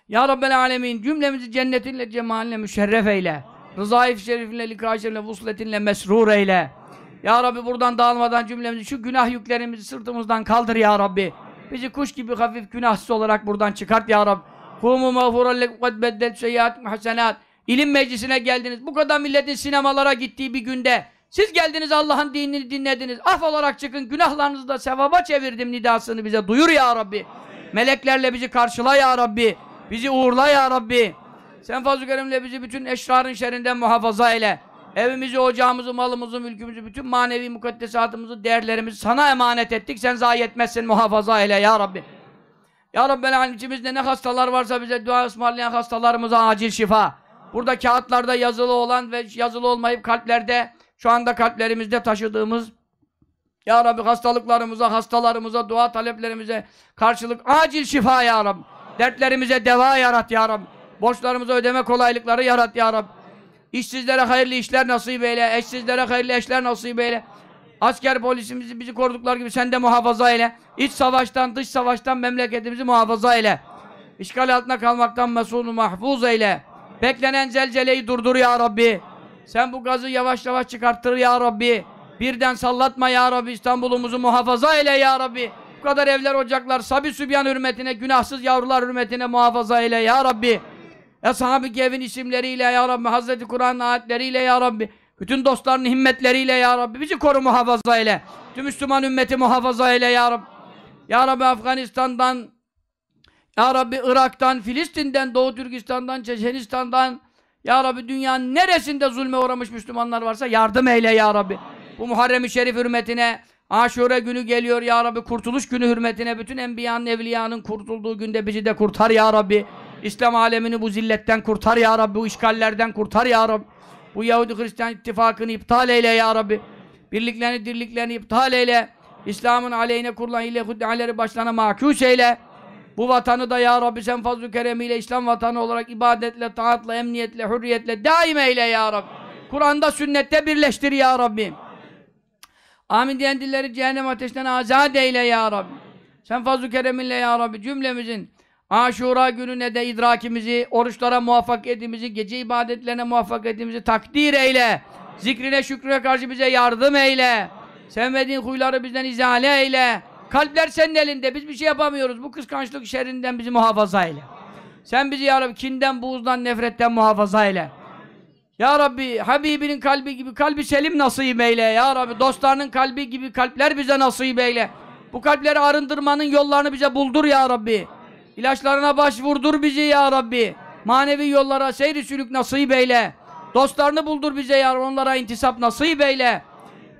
Ya Rabbel Alemin cümlemizi cennetinle, cemalinle müşerref eyle. Rızayı şerifinle, likâ şerifle, vusletinle mesrur eyle. Ya Rabbi buradan dağılmadan cümlemizi şu günah yüklerimizi sırtımızdan kaldır Ya Rabbi. Bizi kuş gibi hafif günahsız olarak buradan çıkart Ya Rabbi. Kumu mağfuran lekum kad beddel seyyiatim hasenat. İlim meclisine geldiniz. Bu kadar milletin sinemalara gittiği bir günde siz geldiniz Allah'ın dinini dinlediniz. Af olarak çıkın günahlarınızı da sevaba çevirdim nidasını bize duyur Ya Rabbi. Meleklerle bizi karşıla Ya Rabbi. Bizi uğurla Ya Rabbi. Sen fazl-ı bizi bütün eşrarın şerrinden muhafaza eyle. Evimizi, ocağımızı, malımızı, mülkümüzü, bütün manevi mukaddesatımızı, değerlerimizi sana emanet ettik. Sen zayi etmezsin, muhafaza eyle Ya Rabbi. Ya Rabbi Alem içimizde ne hastalar varsa bize dua ısmarlayan hastalarımıza acil şifa. Burada kağıtlarda yazılı olan ve yazılı olmayıp kalplerde, şu anda kalplerimizde taşıdığımız Ya Rabbi hastalıklarımıza, hastalarımıza, dua taleplerimize karşılık acil şifa Ya Rabbi. Dertlerimize deva yarat Ya Rabbi. Borçlarımıza ödeme kolaylıkları yarat Ya Rabbi. İşsizlere hayırlı işler nasip eyle. Eşsizlere hayırlı eşler nasip eyle. Asker polisimizi bizi korudukları gibi sen de muhafaza eyle. İç savaştan, dış savaştan memleketimizi muhafaza eyle. İşgal altına kalmaktan mesunu mahfuz eyle. Beklenen zelzeleyi durdur ya Rabbi. Sen bu gazı yavaş yavaş çıkarttır ya Rabbi. Birden sallatma ya Rabbi. İstanbul'umuzu muhafaza eyle ya Rabbi. Bu kadar evler, ocaklar, sabi sübyan hürmetine, günahsız yavrular hürmetine muhafaza eyle ya Rabbi. Ashab-ı Kehf'in isimleriyle ya Rabbi, Hazreti Kur'an'ın ayetleriyle ya Rabbi, bütün dostların himmetleriyle ya Rabbi, bizi koru muhafaza eyle. Tüm Müslüman ümmeti muhafaza eyle ya Rabbi. Ya Rabbi Afganistan'dan, ya Rabbi Irak'tan, Filistin'den, Doğu Türkistan'dan, Çeçenistan'dan, Ya Rabbi dünyanın neresinde zulme uğramış Müslümanlar varsa yardım eyle Ya Rabbi. Bu Muharrem-i Şerif hürmetine, Aşure günü geliyor Ya Rabbi, kurtuluş günü hürmetine, bütün enbiyanın, evliyanın kurtulduğu günde bizi de kurtar Ya Rabbi. İslam alemini bu zilletten kurtar Ya Rabbi, bu işgallerden kurtar Ya Rabbi. Bu Yahudi Hristiyan ittifakını iptal eyle Ya Rabbi. Birliklerini, dirliklerini iptal eyle. İslam'ın aleyhine kurulan hile huddealeri başlarına makus eyle. Bu vatanı da ya Rabbi sen fazl-ı keremiyle İslam vatanı olarak ibadetle, taatla, emniyetle, hürriyetle daim eyle ya Rabbi. Kur'an'da, sünnette birleştir ya Rabbi. Amin diyen dilleri cehennem ateşinden azat eyle ya Rabbi. Sen fazl-ı kereminle ya Rabbi cümlemizin Aşura gününe de idrakimizi, oruçlara muvaffakiyetimizi, gece ibadetlerine muvaffakiyetimizi takdir eyle. Zikrine, şükrüne karşı bize yardım eyle. Sevmediğin huyları bizden izale eyle. Kalpler senin elinde. Biz bir şey yapamıyoruz. Bu kıskançlık şerrinden bizi muhafaza eyle. Sen bizi ya Rabbi kinden, buğuzdan, nefretten muhafaza eyle. Ya Rabbi Habibinin kalbi gibi kalbi selim nasip eyle. Ya Rabbi dostlarının kalbi gibi kalpler bize nasip eyle. Bu kalpleri arındırmanın yollarını bize buldur ya Rabbi. İlaçlarına başvurdur bizi ya Rabbi. Manevi yollara seyri sülük nasip eyle. Dostlarını buldur bize ya Rabbi. Onlara intisap nasip eyle.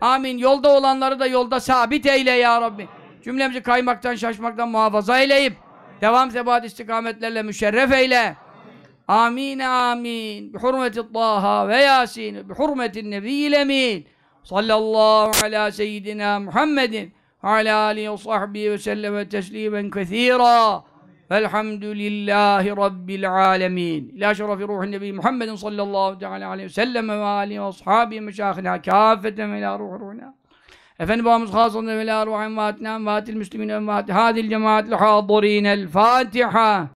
Amin. Yolda olanları da yolda sabit eyle ya Rabbi. Cümlemizi kaymaktan, şaşmaktan muhafaza eyleyip devam sebat istikametlerle müşerref eyle. Amin amin. Bi hurmeti Taha ve Yasin. Bi hurmetin Nebiyyil Emin. Sallallahu ala seyyidina Muhammedin ala alihi ve sahbihi ve selleme teslimen kethira. Velhamdülillahi Rabbil alemin. İlâ şerefi ruhun nebi Muhammedin sallallahu teala aleyhi ve sellem ve alihi ve ashabihi meşâhına kâffeten ve ilâ ruhu ruhuna. Efendi babamız hasılın ve ilâ ruhu envâtina envâtil müslümin envâti hadil cemaatil hâdurînel Fatiha.